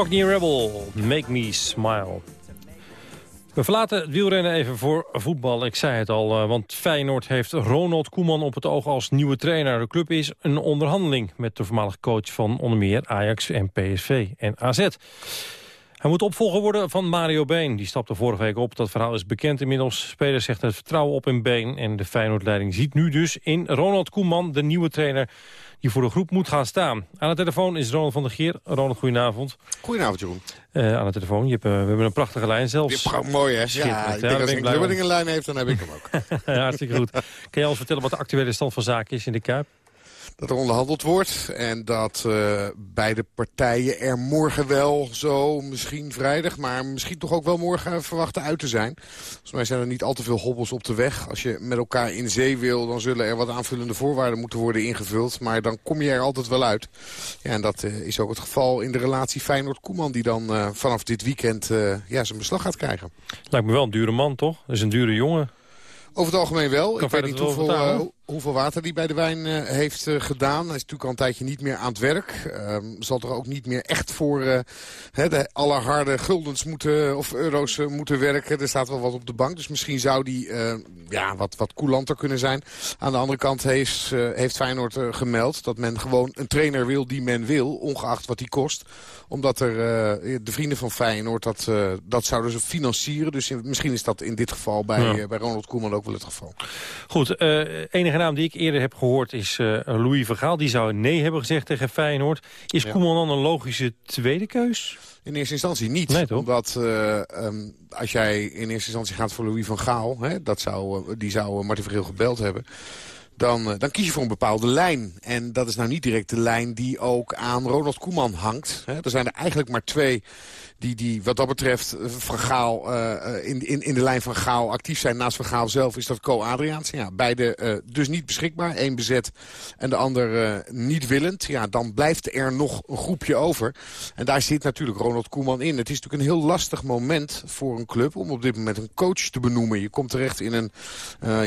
Cockney Rebel, Make Me Smile. We verlaten het wielrennen even voor voetbal. Ik zei het al, eh, want Feyenoord heeft Ronald Koeman op het oog als nieuwe trainer. De club is een onderhandeling met de voormalige coach van onder meer Ajax en PSV en AZ. Hij moet opvolger worden van Mario Been. Die stapte vorige week op. Dat verhaal is bekend inmiddels. Speler zegt het vertrouwen op in Been. En de Feyenoordleiding ziet nu dus in Ronald Koeman... de nieuwe trainer die voor de groep moet gaan staan. Aan de telefoon is Ronald van der Geer. Ronald, goedenavond. Goedenavond, Jeroen. Eh, aan de telefoon. Je hebt, eh, we hebben een prachtige lijn zelfs. Ja, mooi, hè? Ja, ik Ja, denk daar als ik een lijn heeft, dan heb ik hem ook. Ja, Hartstikke goed. Kan je ons vertellen wat de actuele stand van zaken is in de Kuip? Dat er onderhandeld wordt. En dat eh, beide partijen er morgen wel zo, misschien vrijdag... maar misschien toch ook wel morgen verwachten uit te zijn. Volgens mij zijn er niet al te veel hobbels op de weg. Als je met elkaar in zee wil, dan zullen er wat aanvullende voorwaarden moeten worden ingevuld. Maar dan kom je er altijd wel uit. Ja, en dat eh, is ook het geval in de relatie Feyenoord-Koeman... die dan eh, vanaf dit weekend ja, zijn beslag gaat krijgen. Lijkt me wel een dure man, toch? Dat is een dure jongen. Over het algemeen wel. Kan ik weet niet hoeveel, hoeveel water hij bij de wijn eh, heeft eh, gedaan. Hij is natuurlijk al een tijdje niet meer aan het werk. Ehm, zal er ook niet meer echt voor eh, hè, de allerharde guldens moeten, of euro's moeten werken. Er staat wel wat op de bank. Dus misschien zou die ja, wat, wat coulanter kunnen zijn. Aan de andere kant heeft, heeft Feyenoord gemeld dat men gewoon een trainer wil die men wil. Ongeacht wat die kost. Omdat er de vrienden van Feyenoord dat, dat zouden ze financieren. Dus in- misschien is dat in dit geval bij, Ja. bij Ronald Koeman ook wel het geval. Goed, enige naam die ik eerder heb gehoord is eh, Louis Vergaal. Die zou nee hebben gezegd tegen Feyenoord. Is Ja. Koeman dan een logische tweede keus? In eerste instantie niet. Nee? Omdat eh, ehm, als jij in eerste instantie gaat voor Louis van Gaal... Hè, dat zou, eh, die zou Martin Vergeel gebeld hebben... Dan, dan kies je voor een bepaalde lijn. En dat is nou niet direct de lijn die ook aan Ronald Koeman hangt. Hè. Er zijn er eigenlijk maar twee die, die wat dat betreft eh, van Gaal, eh, eh, in, in, in de lijn van Gaal actief zijn. Naast van Gaal zelf is dat Co Adriaanse. Ja, beide dus niet beschikbaar. Eén bezet en de ander niet willend. Ja, dan blijft er nog een groepje over. En daar zit natuurlijk Ronald Koeman in. Het is natuurlijk een heel lastig moment voor een club om op dit moment een coach te benoemen. Je komt terecht in een,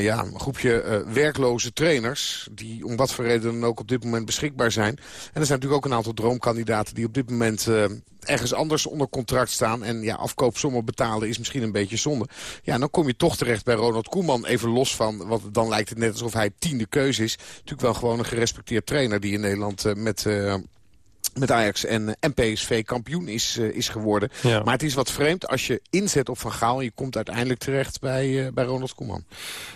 ja, een groepje werkloze trainers die om wat voor reden dan ook op dit moment beschikbaar zijn. En er zijn natuurlijk ook een aantal droomkandidaten... die op dit moment ergens anders onder contract staan. En ja, afkoopsommen betalen is misschien een beetje zonde. Ja, dan kom je toch terecht bij Ronald Koeman. Even los van, want dan lijkt het net alsof hij tiende keuze is. Natuurlijk wel gewoon een gerespecteerd trainer... die in Nederland uh, met... Uh, met Ajax en, en PSV kampioen is, uh, is geworden. Ja. Maar het is wat vreemd als je inzet op Van Gaal... en je komt uiteindelijk terecht bij, uh, bij Ronald Koeman.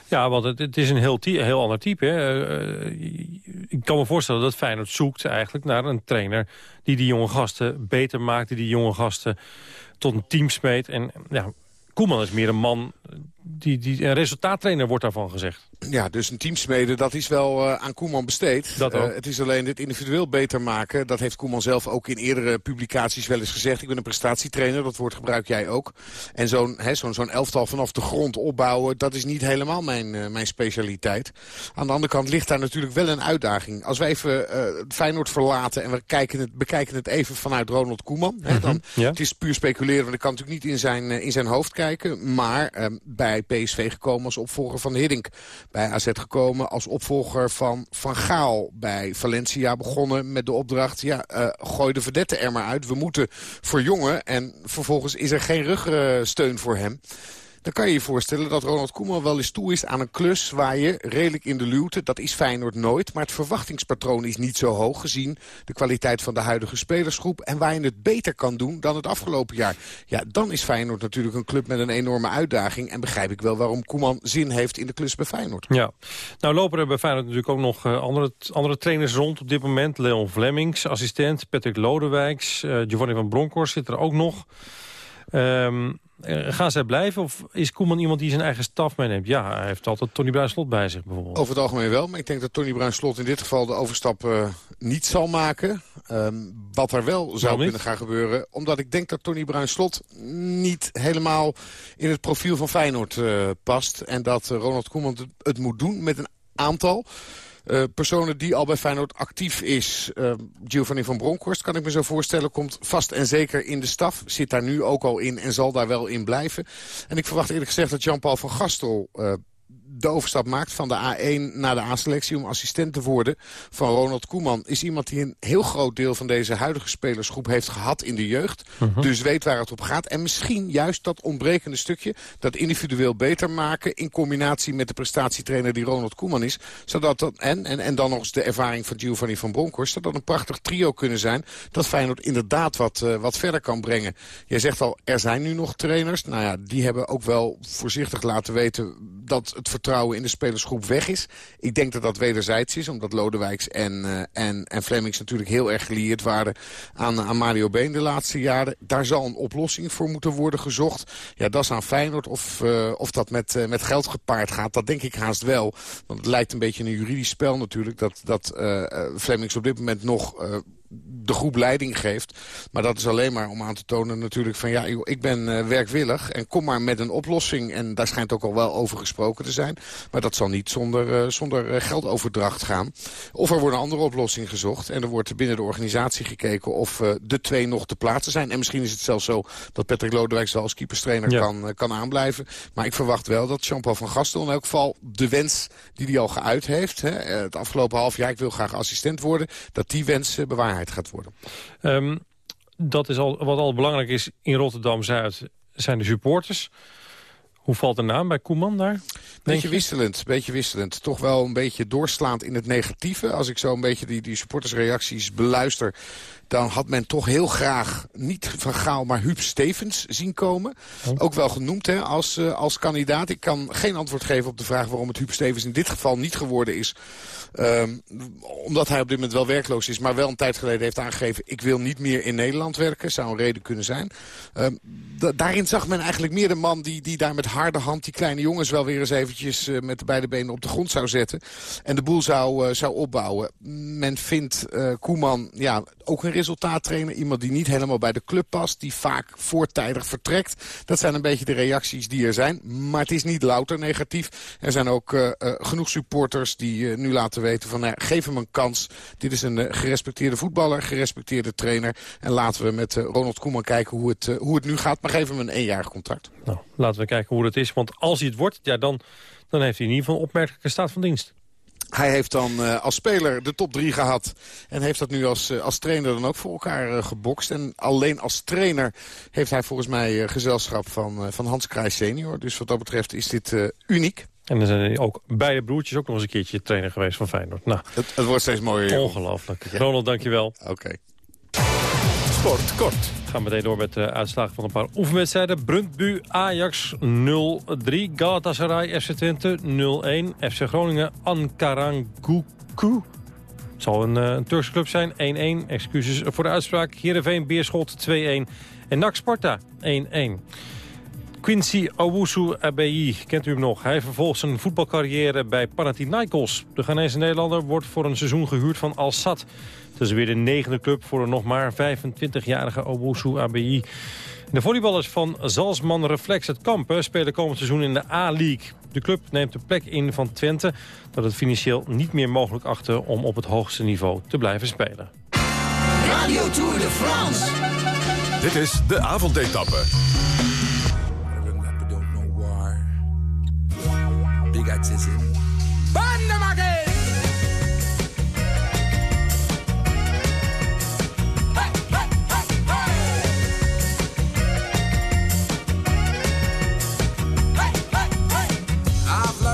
Ja, want het, het is een heel, heel ander type. Hè. Uh, ik kan me voorstellen dat Feyenoord zoekt eigenlijk naar een trainer... die die jonge gasten beter maakt, die die jonge gasten tot een team smeet. En ja, Koeman is meer een man die, die, een resultaattrainer wordt daarvan gezegd. Ja, dus een teamsmede, dat is wel uh, aan Koeman besteed. Dat ook. Uh, het is alleen het individueel beter maken. Dat heeft Koeman zelf ook in eerdere publicaties wel eens gezegd. Ik ben een prestatietrainer, dat woord gebruik jij ook. En zo'n zo'n zo'n elftal vanaf de grond opbouwen, dat is niet helemaal mijn, uh, mijn specialiteit. Aan de andere kant ligt daar natuurlijk wel een uitdaging. Als we even Feyenoord verlaten en we kijken het, bekijken het even vanuit Ronald Koeman. Hè, dan, ja. Het is puur speculeren, want ik kan natuurlijk niet in zijn, in zijn hoofd kijken. Maar bij PSV gekomen als opvolger van Hiddink. Bij AZ gekomen als opvolger van Van Gaal. Bij Valencia begonnen met de opdracht... ja, uh, gooi de verdette er maar uit. We moeten verjongen. En vervolgens is er geen rugsteun voor hem dan kan je je voorstellen dat Ronald Koeman wel eens toe is aan een klus... waar je redelijk in de luwte, dat is Feyenoord nooit... maar het verwachtingspatroon is niet zo hoog gezien... de kwaliteit van de huidige spelersgroep... en waar je het beter kan doen dan het afgelopen jaar. Ja, dan is Feyenoord natuurlijk een club met een enorme uitdaging... en begrijp ik wel waarom Koeman zin heeft in de klus bij Feyenoord. Ja, nou lopen er bij Feyenoord natuurlijk ook nog uh, andere, andere trainers rond op dit moment. Leon Vlemmings, assistent, Patrick Lodewijks, uh, Giovanni van Bronckhorst zit er ook nog... Um, gaan zij blijven of is Koeman iemand die zijn eigen staf meeneemt? Ja, hij heeft altijd Tony Bruin-Slot bij zich bijvoorbeeld. Over het algemeen wel, maar ik denk dat Tony Bruin-Slot in dit geval de overstap uh, niet zal maken. Um, wat er wel zou kunnen gaan gebeuren. Omdat ik denk dat Tony Bruin-Slot niet helemaal in het profiel van Feyenoord uh, past. En dat Ronald Koeman het moet doen met een aantal... Uh, personen die al bij Feyenoord actief is. Uh, Giovanni van Bronckhorst, kan ik me zo voorstellen, komt vast en zeker in de staf. Zit daar nu ook al in en zal daar wel in blijven. En ik verwacht eerlijk gezegd dat Jean-Paul van Gastel... De overstap maakt van de A1 naar de A-selectie om assistent te worden van Ronald Koeman. Is iemand die een heel groot deel van deze huidige spelersgroep heeft gehad in de jeugd. Uh -huh. Dus weet waar het op gaat. En misschien juist dat ontbrekende stukje, dat individueel beter maken... in combinatie met de prestatietrainer die Ronald Koeman is. Zodat dat, en, en, en dan nog eens de ervaring van Giovanni van Bronckhorst. Zodat een prachtig trio kunnen zijn dat Feyenoord inderdaad wat, uh, wat verder kan brengen. Jij zegt al, er zijn nu nog trainers. Nou ja, die hebben ook wel voorzichtig laten weten dat het vertrouwen in de spelersgroep weg is. Ik denk dat dat wederzijds is, omdat Lodewijks en, uh, en, en Flemings natuurlijk heel erg gelieerd waren aan, aan Mario Been de laatste jaren. Daar zal een oplossing voor moeten worden gezocht. Ja, dat is aan Feyenoord. Of, uh, of dat met, uh, met geld gepaard gaat, dat denk ik haast wel. Want het lijkt een beetje een juridisch spel natuurlijk, dat, dat Flemings op dit moment nog de groep leiding geeft. Maar dat is alleen maar om aan te tonen natuurlijk van... ja, joh, ik ben uh, werkwillig en kom maar met een oplossing. En daar schijnt ook al wel over gesproken te zijn. Maar dat zal niet zonder, uh, zonder uh, geldoverdracht gaan. Of er wordt een andere oplossing gezocht. En er wordt binnen de organisatie gekeken of de twee nog te plaatsen zijn. En misschien is het zelfs zo dat Patrick Lodewijks wel als keeperstrainer ja. kan, kan aanblijven. Maar ik verwacht wel dat Jean-Paul van Gastel in elk geval de wens die hij al geuit heeft... Hè, het afgelopen half jaar, ik wil graag assistent worden... dat die wens bewaarheid gaat worden. Um, dat is al, wat al belangrijk is in Rotterdam-Zuid zijn de supporters. Hoe valt de naam bij Koeman daar? Beetje wisselend, beetje wisselend. Toch wel een beetje doorslaand in het negatieve. Als ik zo een beetje die, die supportersreacties beluister... dan had men toch heel graag niet Van Gaal, maar Huub Stevens zien komen. Oh. Ook wel genoemd hè, als, uh, als kandidaat. Ik kan geen antwoord geven op de vraag waarom het Huub Stevens in dit geval niet geworden is. Um, omdat hij op dit moment wel werkloos is, maar wel een tijd geleden heeft aangegeven... ik wil niet meer in Nederland werken, zou een reden kunnen zijn. Um, daarin zag men eigenlijk meer de man die, die daar met harde hand... die kleine jongens wel weer eens eventjes uh, met de beide benen op de grond zou zetten... en de boel zou, uh, zou opbouwen. Men vindt Koeman ja, ook een resultaattrainer. Iemand die niet helemaal bij de club past, die vaak voortijdig vertrekt. Dat zijn een beetje de reacties die er zijn. Maar het is niet louter negatief. Er zijn ook genoeg supporters die nu laten weten van... Nou, geef hem een kans. Dit is een gerespecteerde voetballer, gerespecteerde trainer. En laten we met Ronald Koeman kijken hoe het, hoe het nu gaat. Maar geef hem een eenjarig contract. Nou, laten we kijken hoe dat is. Want als hij het wordt, ja, dan, dan heeft hij in ieder geval een opmerkelijke staat van dienst. Hij heeft dan uh, als speler de top 3 gehad. En heeft dat nu als, uh, als trainer dan ook voor elkaar uh, gebokst. En alleen als trainer heeft hij volgens mij gezelschap van, van Hans Krijs senior. Dus wat dat betreft is dit uniek. En dan zijn ook beide broertjes ook nog eens een keertje trainer geweest van Feyenoord. Nou, het, het wordt steeds mooier. Ongelooflijk. Ja. Ronald, dankjewel. Oké. Okay. Sport kort. We gaan meteen door met de uitslagen van een paar oefenwedstrijden. Bruntbu Ajax 0-3. Galatasaray FC Twente 0-1. FC Groningen Ankaranguku. Het zal een, een Turkse club zijn. 1-1. Excuses voor de uitspraak. Heerenveen Beerschot 2-1. En NAC Sparta 1-1. Quincy Owusu Abeyi, kent u hem nog? Hij vervolgt zijn voetbalcarrière bij Panathinaikos. De Ghanese Nederlander wordt voor een seizoen gehuurd van Al Sadd. Het is weer de negende club voor een nog maar 25-jarige Owusu Abeyi. De volleyballers van Zalsman Reflex het Kampen spelen komend seizoen in de A-League. De club neemt de plek in van Twente dat het financieel niet meer mogelijk achter om op het hoogste niveau te blijven spelen. Radio Tour de France. Dit is de avondetappe. Big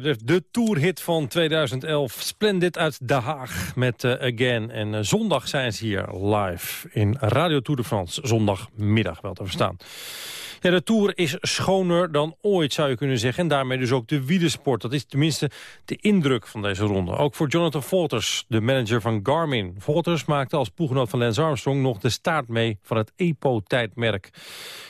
Mij de tourhit van 2011. Splendid uit Den Haag met uh, Again. En uh, zondag zijn ze hier live in Radio Tour de France. Zondagmiddag wel te verstaan. Ja, de Tour is schoner dan ooit, zou je kunnen zeggen. En daarmee dus ook de wielersport. Dat is tenminste de indruk van deze ronde. Ook voor Jonathan Volters, de manager van Garmin. Volters maakte als ploeggenoot van Lance Armstrong... nog de staart mee van het EPO-tijdmerk.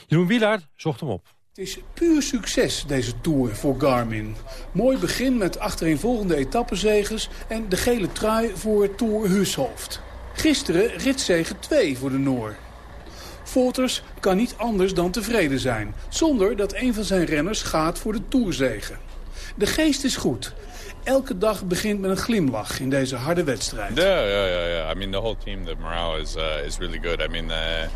Jeroen Wielaert zocht hem op. Het is puur succes, deze Tour voor Garmin. Mooi begin met achtereenvolgende etappenzegers... en de gele trui voor Tour Hushoofd. Gisteren ritzegen 2 voor de Noor. Volters kan niet anders dan tevreden zijn... zonder dat een van zijn renners gaat voor de Tourzegen. De geest is goed. Elke dag begint met een glimlach in deze harde wedstrijd. Yeah, yeah, yeah. I mean, the whole team, the morale is uh, is really good. I mean, uh,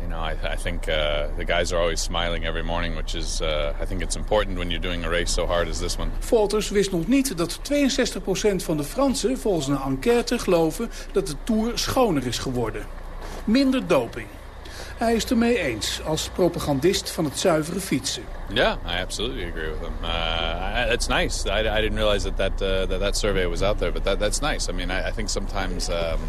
you know, I, I think uh, the guys are always smiling every morning, which is, uh, I think it's important when you're doing a race so hard as this one. Volters wist nog niet dat 62% van de Fransen volgens een enquête geloven dat de Tour schoner is geworden. Minder doping. Hij is ermee eens als propagandist van het zuivere fietsen. Yeah, I absolutely agree with him. Uh, it's nice. I, I didn't realize that that, uh, that that survey was out there, but that, that's nice. I mean, I, I think sometimes, um,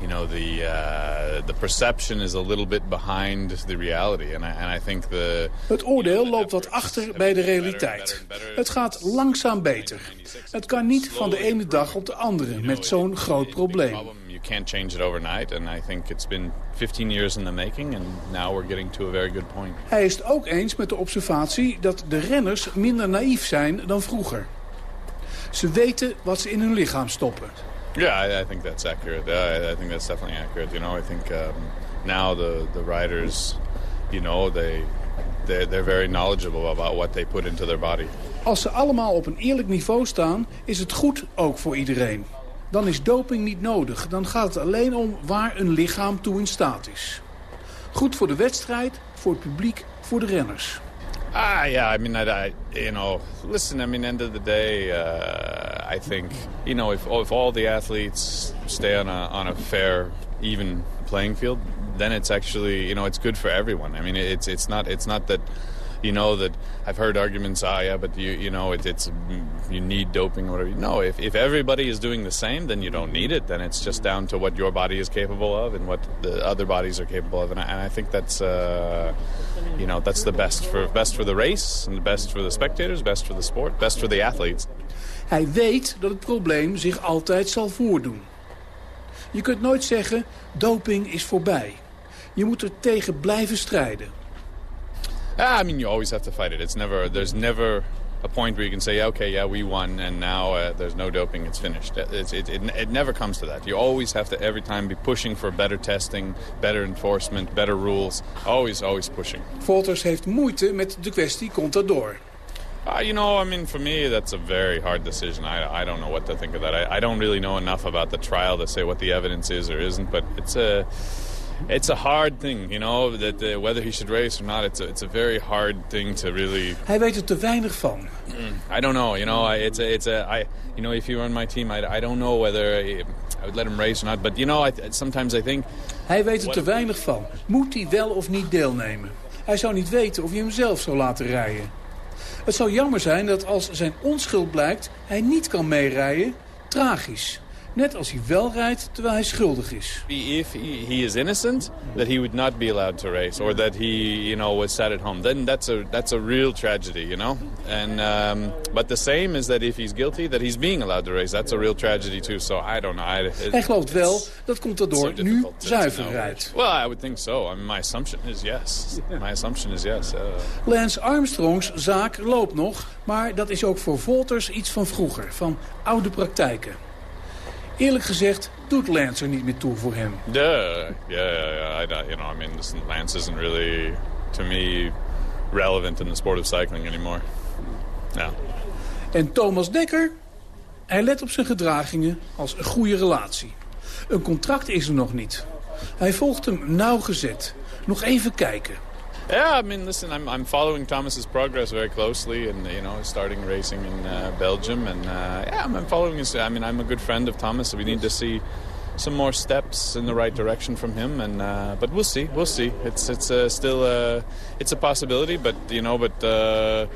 you know, the uh, the perception is a little bit behind the reality, and I, and I think the. Het oordeel loopt wat achter bij de realiteit. Het gaat langzaam beter. Het kan niet van de ene dag op de andere met zo'n groot probleem. You can't change it overnight, and I think it's been 15 years in the making, and now we're getting to a very good point. Hij is het ook eens met de observatie dat de renners minder naïef zijn dan vroeger. Ze weten wat ze in hun lichaam stoppen. Yeah, I, I think that's accurate. I, I think that's definitely accurate. You know, I think um, now the the riders, you know, they they're, they're very knowledgeable about what they put into their body. Als ze allemaal op een eerlijk niveau staan, is het goed ook voor iedereen. Dan is doping niet nodig. Dan gaat het alleen om waar een lichaam toe in staat is. Goed voor de wedstrijd, voor het publiek, voor de renners. Ah, yeah. I mean, I, I, you know, listen. I mean, end of the day, uh, I think, you know, if if all the athletes stay on a on a fair, even playing field, then it's actually, you know, it's good for everyone. I mean, it's it's not it's not that, you know, that I've heard arguments. Ah, yeah, but you you know, it, it's you need doping or whatever. No, if if everybody is doing the same, then you don't need it. Then it's just down to what your body is capable of and what the other bodies are capable of. And I, and I think that's. Uh, you know, that's the best for, best for the race, and the best for the spectators, best for the sport, best for the athletes. Hij weet dat het probleem zich altijd zal voordoen. Je kunt nooit zeggen, doping is voorbij. Je moet er tegen blijven strijden. Ah, I mean, you always have to fight it. It's never, there's never a point where you can say, okay, yeah, we won, and now uh, there's no doping, it's finished. It's, it, it, it never comes to that. You always have to, every time, be pushing for better testing, better enforcement, better rules. Always, always pushing. Volters heeft moeite met de kwestie Contador. Uh, you know, I mean, for me, that's a very hard decision. I, I don't know what to think of that. I, I don't really know enough about the trial to say what the evidence is or isn't, but it's a... It's a hard thing, you know, that uh, whether he should race or not, it's a, it's a very hard thing to really... Hij weet er te weinig van. I don't know, you know, I, it's a, it's a, I, you know, if you were on my team, I, I don't know whether I, I would let him race or not. But, you know, I, sometimes I think... Hij weet er te weinig van. Moet hij wel of niet deelnemen? Hij zou niet weten of hij hem zelf zou laten rijden. Het zou jammer zijn dat als zijn onschuld blijkt, hij niet kan meerijden. Tragisch. Net als hij wel rijdt terwijl hij schuldig is. If he, is innocent, that he would not be allowed to race, or that he, you know, was sat at home, then that's a that's a real tragedy, you know. And um, but the same is that if he's guilty, that he's being allowed to race, that's a real tragedy too. So I don't know. I, it, Hij gelooft wel dat Contador so nu zuiver rijdt. Well, I would think so. I mean, my assumption is yes. My assumption is yes. Uh, Lance Armstrongs zaak loopt nog, maar dat is ook voor Volters iets van vroeger, van oude praktijken. Eerlijk gezegd doet Lance er niet meer toe voor hem. Yeah, yeah, yeah. I, you know, I mean, this, Lance isn't really, to me, relevant in the sport of cycling anymore. Ja. En Thomas Dekker? Hij let op zijn gedragingen als een goede relatie. Een contract is er nog niet. Hij volgt hem nauwgezet. Nog even kijken. Yeah, I mean, listen, I'm, I'm following Thomas's progress very closely, and you know, starting racing in uh, Belgium, and uh, yeah, I'm following his. I mean, I'm a good friend of Thomas, so we need to see some more steps in the right direction from him, and uh, but we'll see, we'll see. It's it's uh, still uh, it's a possibility, but you know, but. Uh,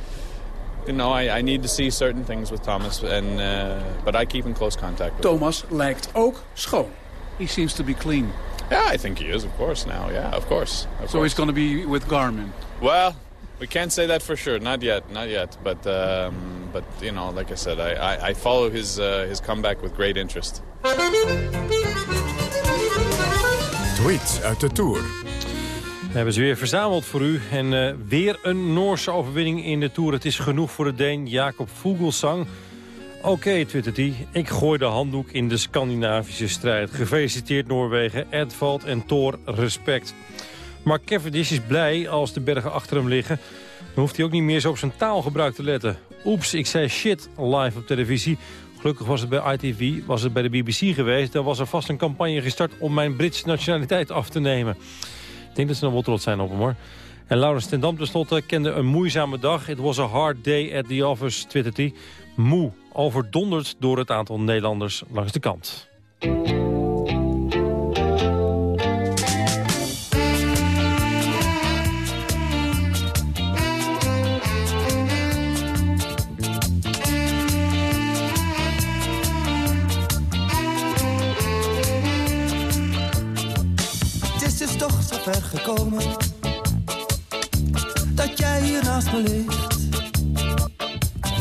you know, I, I need to see certain things with Thomas, and uh, but I keep in close contact. With Thomas lijkt ook schoon. He seems to be clean. Yeah, I think he is, of course, now. Yeah, of course. Of so course. he's going to be with Garmin? Well, we can't say that for sure. Not yet, not yet. But, um, but you know, like I said, I, I, I follow his, uh, his comeback with great interest. Tweets uit de Tour. We hebben ze weer verzameld voor u. En uh, weer een Noorse overwinning in de Tour. Het is genoeg voor de Deen Jacob Vogelsang. Oké, okay, twittert hij. Ik gooi de handdoek in de Scandinavische strijd. Gefeliciteerd Noorwegen, Edvald en Thor, respect. Maar Cavendish is blij als de bergen achter hem liggen. Dan hoeft hij ook niet meer zo op zijn taalgebruik te letten. Oeps, ik zei shit live op televisie. Gelukkig was het bij ITV, was het bij de BBC geweest. Daar was er vast een campagne gestart om mijn Britse nationaliteit af te nemen. Ik denk dat ze nog wel trots zijn op hem hoor. En Laurens ten Dam kende een moeizame dag. It was a hard day at the office, twittert hij. Moe, overdonderd door het aantal Nederlanders langs de kant. gekomen Dat jij hier naast me ligt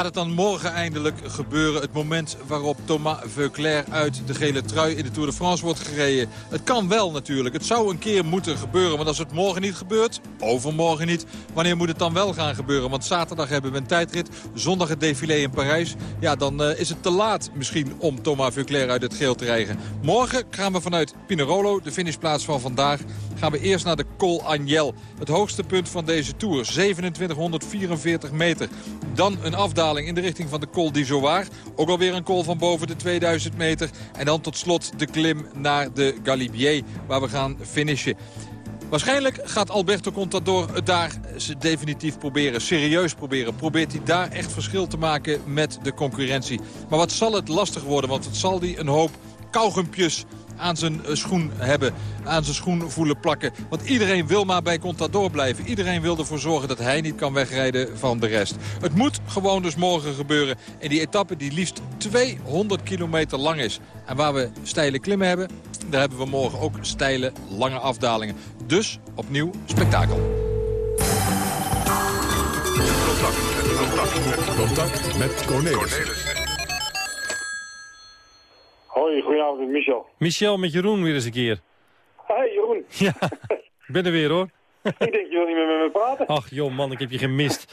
Gaat het dan morgen eindelijk gebeuren? Het moment waarop Thomas Veuclair uit de gele trui in de Tour de France wordt gereden. Het kan wel natuurlijk. Het zou een keer moeten gebeuren. Want als het morgen niet gebeurt, overmorgen niet. Wanneer moet het dan wel gaan gebeuren? Want zaterdag hebben we een tijdrit. Zondag het défilé in Parijs. Ja, dan uh, is het te laat misschien om Thomas Veuclair uit het geel te rijden. Morgen gaan we vanuit Pinerolo, de finishplaats van vandaag... gaan we eerst naar de Col Agnel. Het hoogste punt van deze Tour. 2744 meter. Dan een afdaling in de richting van de Col d'Izoard. Ook alweer een col van boven de 2000 meter. En dan tot slot de klim naar de Galibier, waar we gaan finishen. Waarschijnlijk gaat Alberto Contador het daar definitief proberen. Serieus proberen. Probeert hij daar echt verschil te maken met de concurrentie. Maar wat zal het lastig worden? Want het zal hij een hoop kauwgumpjes aan zijn schoen hebben. Aan zijn schoen voelen plakken. Want iedereen wil maar bij Contador blijven. Iedereen wil ervoor zorgen dat hij niet kan wegrijden van de rest. Het moet gewoon dus morgen gebeuren. En die etappe die liefst 200 kilometer lang is. En waar we steile klimmen hebben, daar hebben we morgen ook steile, lange afdalingen. Dus opnieuw spektakel. Contact, contact met Cornelis. Hoi, goedenavond, Michel. Michel met Jeroen weer eens een keer. Hey, Jeroen. Ja, ik ben er weer hoor. ik denk, je wil niet meer met me praten. Ach joh man, ik heb je gemist.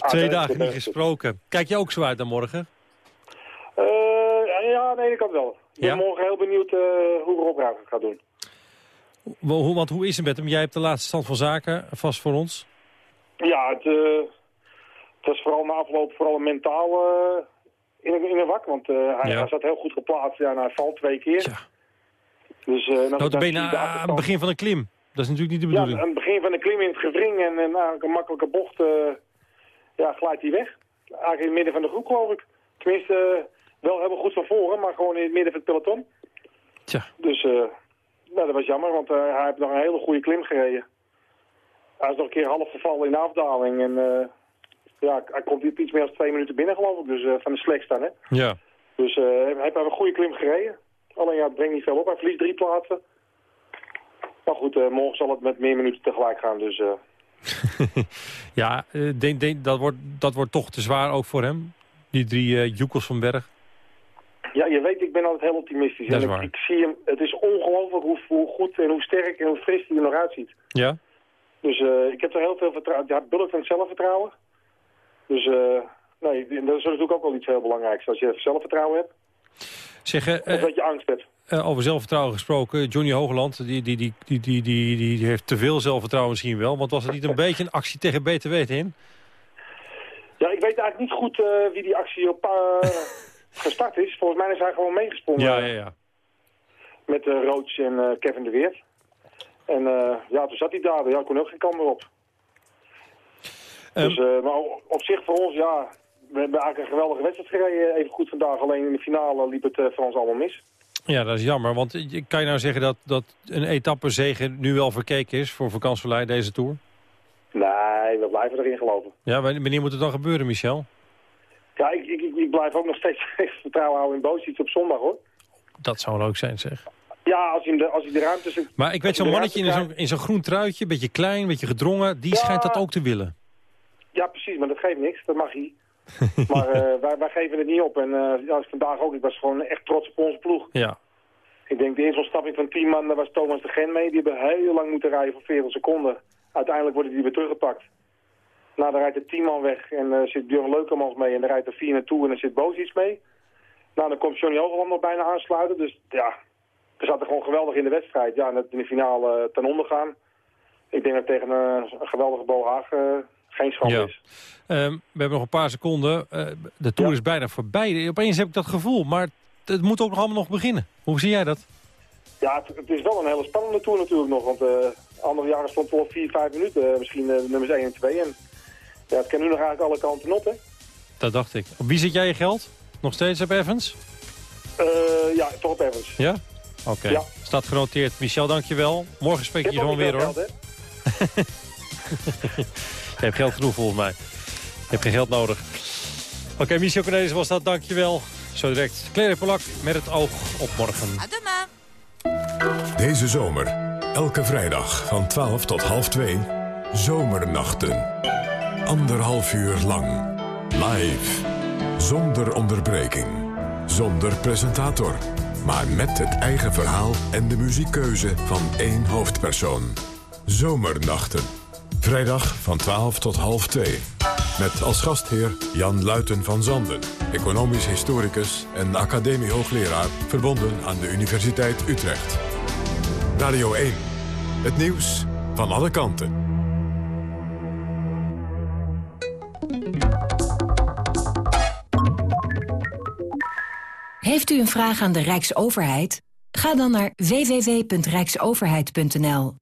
Ah, Twee nee, dagen niet gesproken. Kijk je ook zo uit dan morgen? Eh, ja, aan de ene kant wel. Ik ben Ja? morgen heel benieuwd eh, hoe we opruiming gaat doen. Hoe- Want hoe is het met hem? Jij hebt de laatste stand van zaken vast voor ons. Ja, het, eh, het was vooral na afloop vooral mentaal eh, in, een- in een wak. Want eh, hij, Ja. hij zat heel goed geplaatst ja, en hij valt twee keer. Dus, nou, de aan het begin van een klim. Dat is natuurlijk niet de Ja, bedoeling. aan het begin van de klim in het gevring en na een makkelijke bocht eh, ja, glijdt hij weg. Eigenlijk in het midden van de groep, geloof ik. Tenminste, eh, wel helemaal goed van voren, maar gewoon in het midden van het peloton. Tja. Dus eh, nou, dat was jammer, want eh, hij heeft nog een hele goede klim gereden. Hij is nog een keer half gevallen in de afdaling en eh, ja, hij komt iets meer dan twee minuten binnen, geloof ik. Dus eh, van de slecht staan, hè. Ja. Dus eh, hij heeft een goede klim gereden. Alleen ja, het brengt niet veel op. Hij verliest drie plaatsen. Maar goed, eh, morgen zal het met meer minuten tegelijk gaan. Dus Ja, denk, denk, dat, wordt, dat wordt toch te zwaar ook voor hem. Die drie joekels van Berg. ja, je weet, ik ben altijd heel optimistisch. Dat is en ik, waar. ik zie hem, het is ongelooflijk hoe, hoe goed en hoe sterk en hoe fris hij er nog uitziet. Ja? Dus ik heb er heel veel vertrouwen. Ja, Bullet van zelfvertrouwen. Dus eh, nee, dat is natuurlijk ook wel iets heel belangrijks. Als je zelfvertrouwen hebt, Zeg, eh, of dat je angst hebt. eh, over zelfvertrouwen gesproken. Johnny Hogeland, die, die, die, die, die, die, die heeft te veel zelfvertrouwen misschien wel. Want was het niet een beetje een actie tegen BTW in? Ja, ik weet eigenlijk niet goed eh, wie die actie op eh, gestart is. Volgens mij is hij gewoon meegesprongen. Ja, ja, ja. met uh, Roach en eh, Kevin de Weert. En eh, ja, toen zat hij daar. Ja, kon ook geen kant meer op. dus, eh, maar o- op zich voor ons, ja, we hebben eigenlijk een geweldige wedstrijd gereden. Even goed vandaag, alleen in de finale liep het eh, voor ons allemaal mis. Ja, dat is jammer. Want kan je nou zeggen dat, dat een etappezege nu wel verkeken is voor vakantieverlei deze Tour? Nee, we blijven erin gelopen. Ja, wanneer moet het dan gebeuren, Michel? Ja, ik, ik, blijf ook nog steeds vertrouwen houden in Boos op zondag, hoor. Dat zou leuk zijn, zeg. Ja, als hij, de, als hij de ruimte. Maar ik weet zo'n mannetje in ruimte zo'n in zo'n groen truitje, beetje klein, beetje gedrongen, die schijnt dat ook te willen. Ja, precies, maar dat geeft niks. Dat mag hij. maar eh, wij, wij geven het niet op. En eh ja, vandaag ook. Ik was gewoon echt trots op onze ploeg. Ja. Ik denk de eerste ontsnapping van 10 man, daar was Thomas de Gen mee. Die hebben heel lang moeten rijden voor 40 seconden. Uiteindelijk worden die weer teruggepakt. Nou, dan rijdt de 10 man weg en eh zit Björn Leukemans mee. En dan rijdt er 4 naartoe en dan zit Boos iets mee. Nou, dan komt Johnny Hogeland nog bijna aansluiten. Dus ja, we zaten gewoon geweldig in de wedstrijd. Ja, en dat in de finale ten onder gaan. Ik denk dat tegen een, geweldige Bo Haag geen schande Ja. is. Ehm, we hebben nog een paar seconden. Eh, de Tour is bijna voorbij. Opeens heb ik dat gevoel, maar het moet ook nog allemaal nog beginnen. Hoe zie jij dat? Ja, het, het is wel een hele spannende tour natuurlijk nog. Want eh andere jaren stond het wel 4, 5 minuten. eh, misschien nummers 1 en 2. En ja, het kan nu nog eigenlijk alle kanten op, hè. Dat dacht ik. Op wie zit jij je geld? Nog steeds op Evans? Ja, toch op Evans. Ja? Oké. Ja. Staat genoteerd. Michel, dankjewel. Morgen spreek je gewoon weer, hoor. geld? Je hebt geld genoeg, volgens mij. Je hebt geen geld nodig. Oké, Michel Cornelis was dat. Dankjewel. Zo direct. Claire Polak met het oog op morgen. Deze zomer, elke vrijdag van 12 tot half 2, Zomernachten. Anderhalf uur lang. Live. Zonder onderbreking. Zonder presentator. Maar met het eigen verhaal en de muziekkeuze van één hoofdpersoon. Zomernachten. Vrijdag van 12 tot half 2. Met als gastheer Jan Luiten van Zanden. Economisch historicus en academiehoogleraar verbonden aan de Universiteit Utrecht. Radio 1. Het nieuws van alle kanten. Heeft u een vraag aan de Rijksoverheid? Ga dan naar www.rijksoverheid.nl.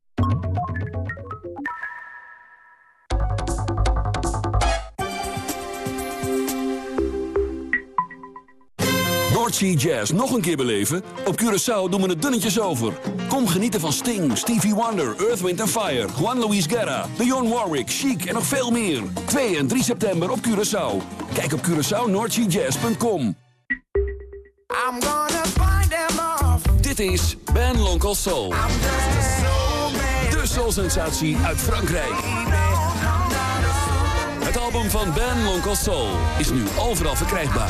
Noordsea Jazz nog een keer beleven? Op Curaçao doen we het dunnetjes over. Kom genieten van Sting, Stevie Wonder, Earth, Wind Fire... Juan Luis Guerra, Dionne Warwick, Chic en nog veel meer. 2 en 3 september op Curaçao. Kijk op CuraçaoNoordseaJazz.com. Dit is Ben Lonkel Soul. De soul-sensatie uit Frankrijk. Het album van Ben Lonkel Soul is nu overal verkrijgbaar.